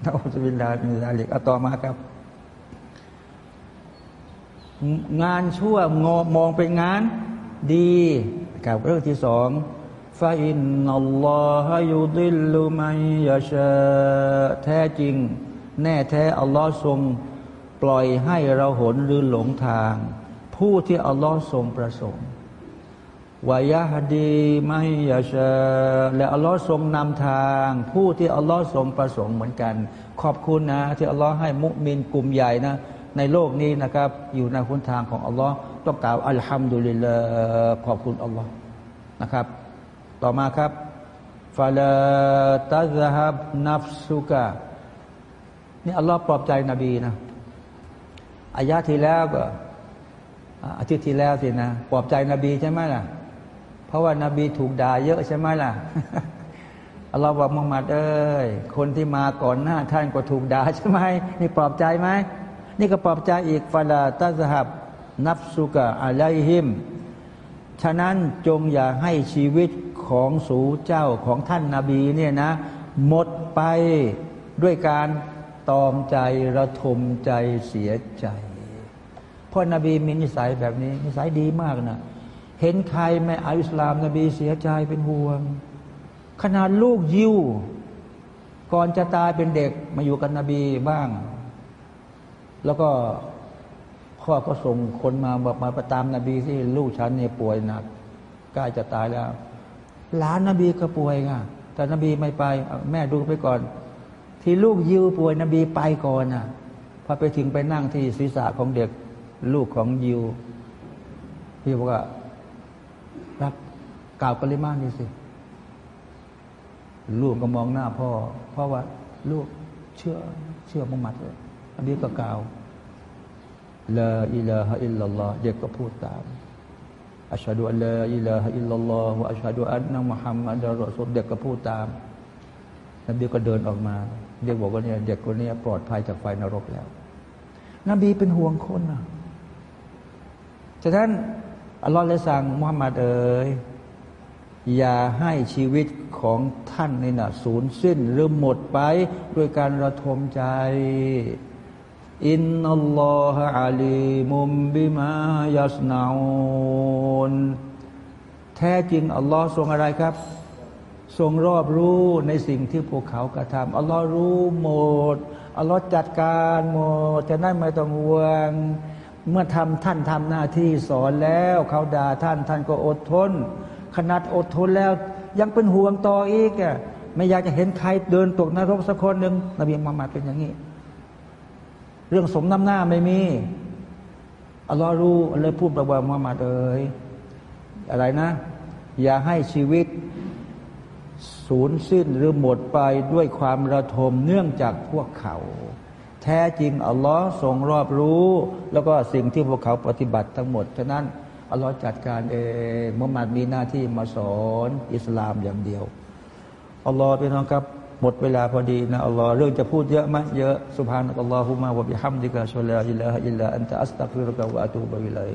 นะنعوذ بالله من ذلك เอาต่อมาครับ งานชั่วมองเป็นงานดีกับเรื่องที่สอง ฟาอินนัลลอฮฺยุดิลลุมัยยาชาแท้จริง แน่แท้อัลลอฮ์ทรง ปล่อยให้เราหนหรือหลงทาง ผู้ที่อัลลอฮ์ทรงประสงค์วายาฮดีไม่ยาชาและอัลลอฮ์ทรงนำทาง ผู้ที่อัลลอฮ์ทรงประสงค์เหมือนกัน ขอบคุณนะ ที่อัลลอฮ์ให้มุมินกลุ่มใหญ่นะในโลกนี้นะครับ อยู่ในคุณทางของอัลลอฮ์ต้องกล่าวอัลฮัมดุลิลลาขอบคุณอัลลอฮ์นะครับ ต่อมาครับฟาลาตาซฮับนัฟสุกะนี่อัลลอฮ์ปลอบใจนบีนะอายะที่แล้วก็อาทิตย์ที่แล้วสินะปลอบใจนบีใช่ไหมล่ะ เพราะว่านาบีถูกด่าเยอะใช่ไหมล่ะอัลลอฮฺบอกมุฮัมมัดเอ้ยคนที่มาก่อนหน้าท่านก็ถูกด่าใช่ไหมนี่ปลอบใจไหมนี่ก็ปลอบใจอีกฟาลาตาสหับนับสุกะอะไลฮิม ฉะนั้นจงอย่าให้ชีวิต ของสูเจ้าของท่านนาบีเนี่ยนะ หมดไปด้วยการตอมใจระทมใจเสียใจเพราะนาบีมีนิสัยแบบนี้ นิสัยดีมากนะเห็นใครไม่อาอิสลามนบีเสียใจเป็นห่วง ขนาดลูกยิวก่อนจะตายเป็นเด็กมาอยู่กับนบีบ้าง แล้วก็พ่อก็ส่งคนมาบอกมาประตามนาบีที่ลูกฉันเนี่ยป่วยหนักใกล้จะตายแล้ว หลานนบีก็ป่วยค่ะ แต่นบีไม่ไป แม่ดูไปก่อน ที่ลูกยิวป่วยนบีไปก่อนน่ะพอไปถึงไปนั่งที่ศีรษะของเด็กลูกของยิว พี่บอกว่ารับกล่าวกลิมานี่สิ ลูกก็มองหน้าพ่อ เพราะว่า ลูกเชื่อเชื่อมุฮัมมัดเลยนนี้ก็กล่าวلا إله إلا الله เด็กก็พูดตาม أشهد أن لا إله إلا الله وأشهد أن محمد الله เด็กก็พูดตามนบีก็เดินออกมาเด็กบอกว่าเนี่ยเด็กคนนี้ปลอดภัยจากไฟนรกแล้ว นบีเป็นห่วงคนนะฉะนั้นอัลลอฮ์เลยสั่งมุฮัมมัดเอ๋ยอย่าให้ชีวิตของท่านนี่นะสูญสิ้นหรือหมดไปด้วยการระทมใจ อินนัลลอฮะอาลีมุมบิมายัสนาอนแท้จริงอัลลอฮ์ทรงอะไรครับ ทรงรอบรู้ในสิ่งที่พวกเขากระทำอัลลอฮ์รู้หมดอัลลอฮ์จัดการหมดจะนั้นไม่ต้องห่วง เมื่อทำท่านทำหน้าที่สอนแล้ว เขาด่าท่านท่านก็อดทน ขนาดอดทนแล้ว ยังเป็นห่วงต่ออีกอะไม่อยากจะเห็นใครเดินตกนรกสักคนหนึ่งนบีมุฮัมมัดเป็นอย่างนี้ เรื่องสมน้ำหน้าไม่มีอัลลอฮ์รู้เลยพูดประวัติมุฮัมมัดเอ่ยอะไรนะ อย่าให้ชีวิตสูญสิ้นหรือหมดไปด้วยความระทมเนื่องจากพวกเขา แท้จริงอัลลอฮ์ทรงรอบรู้ แล้วก็สิ่งที่พวกเขาปฏิบัติทั้งหมดฉะนั้นอัลลอฮ์จัดการเองมุฮัมมัดมีหน้าที่มาสอนอิสลามอย่างเดียวอัลลอฮ์เป็นองครับ หมดเวลาพอดีนะอัลลอฮ์เรื่องจะพูดเยอะมั้ยเยอะسبحانك اللهم وبحمدك أشهد أن لا إله إلا أنت أستغفرك وأتوب إليك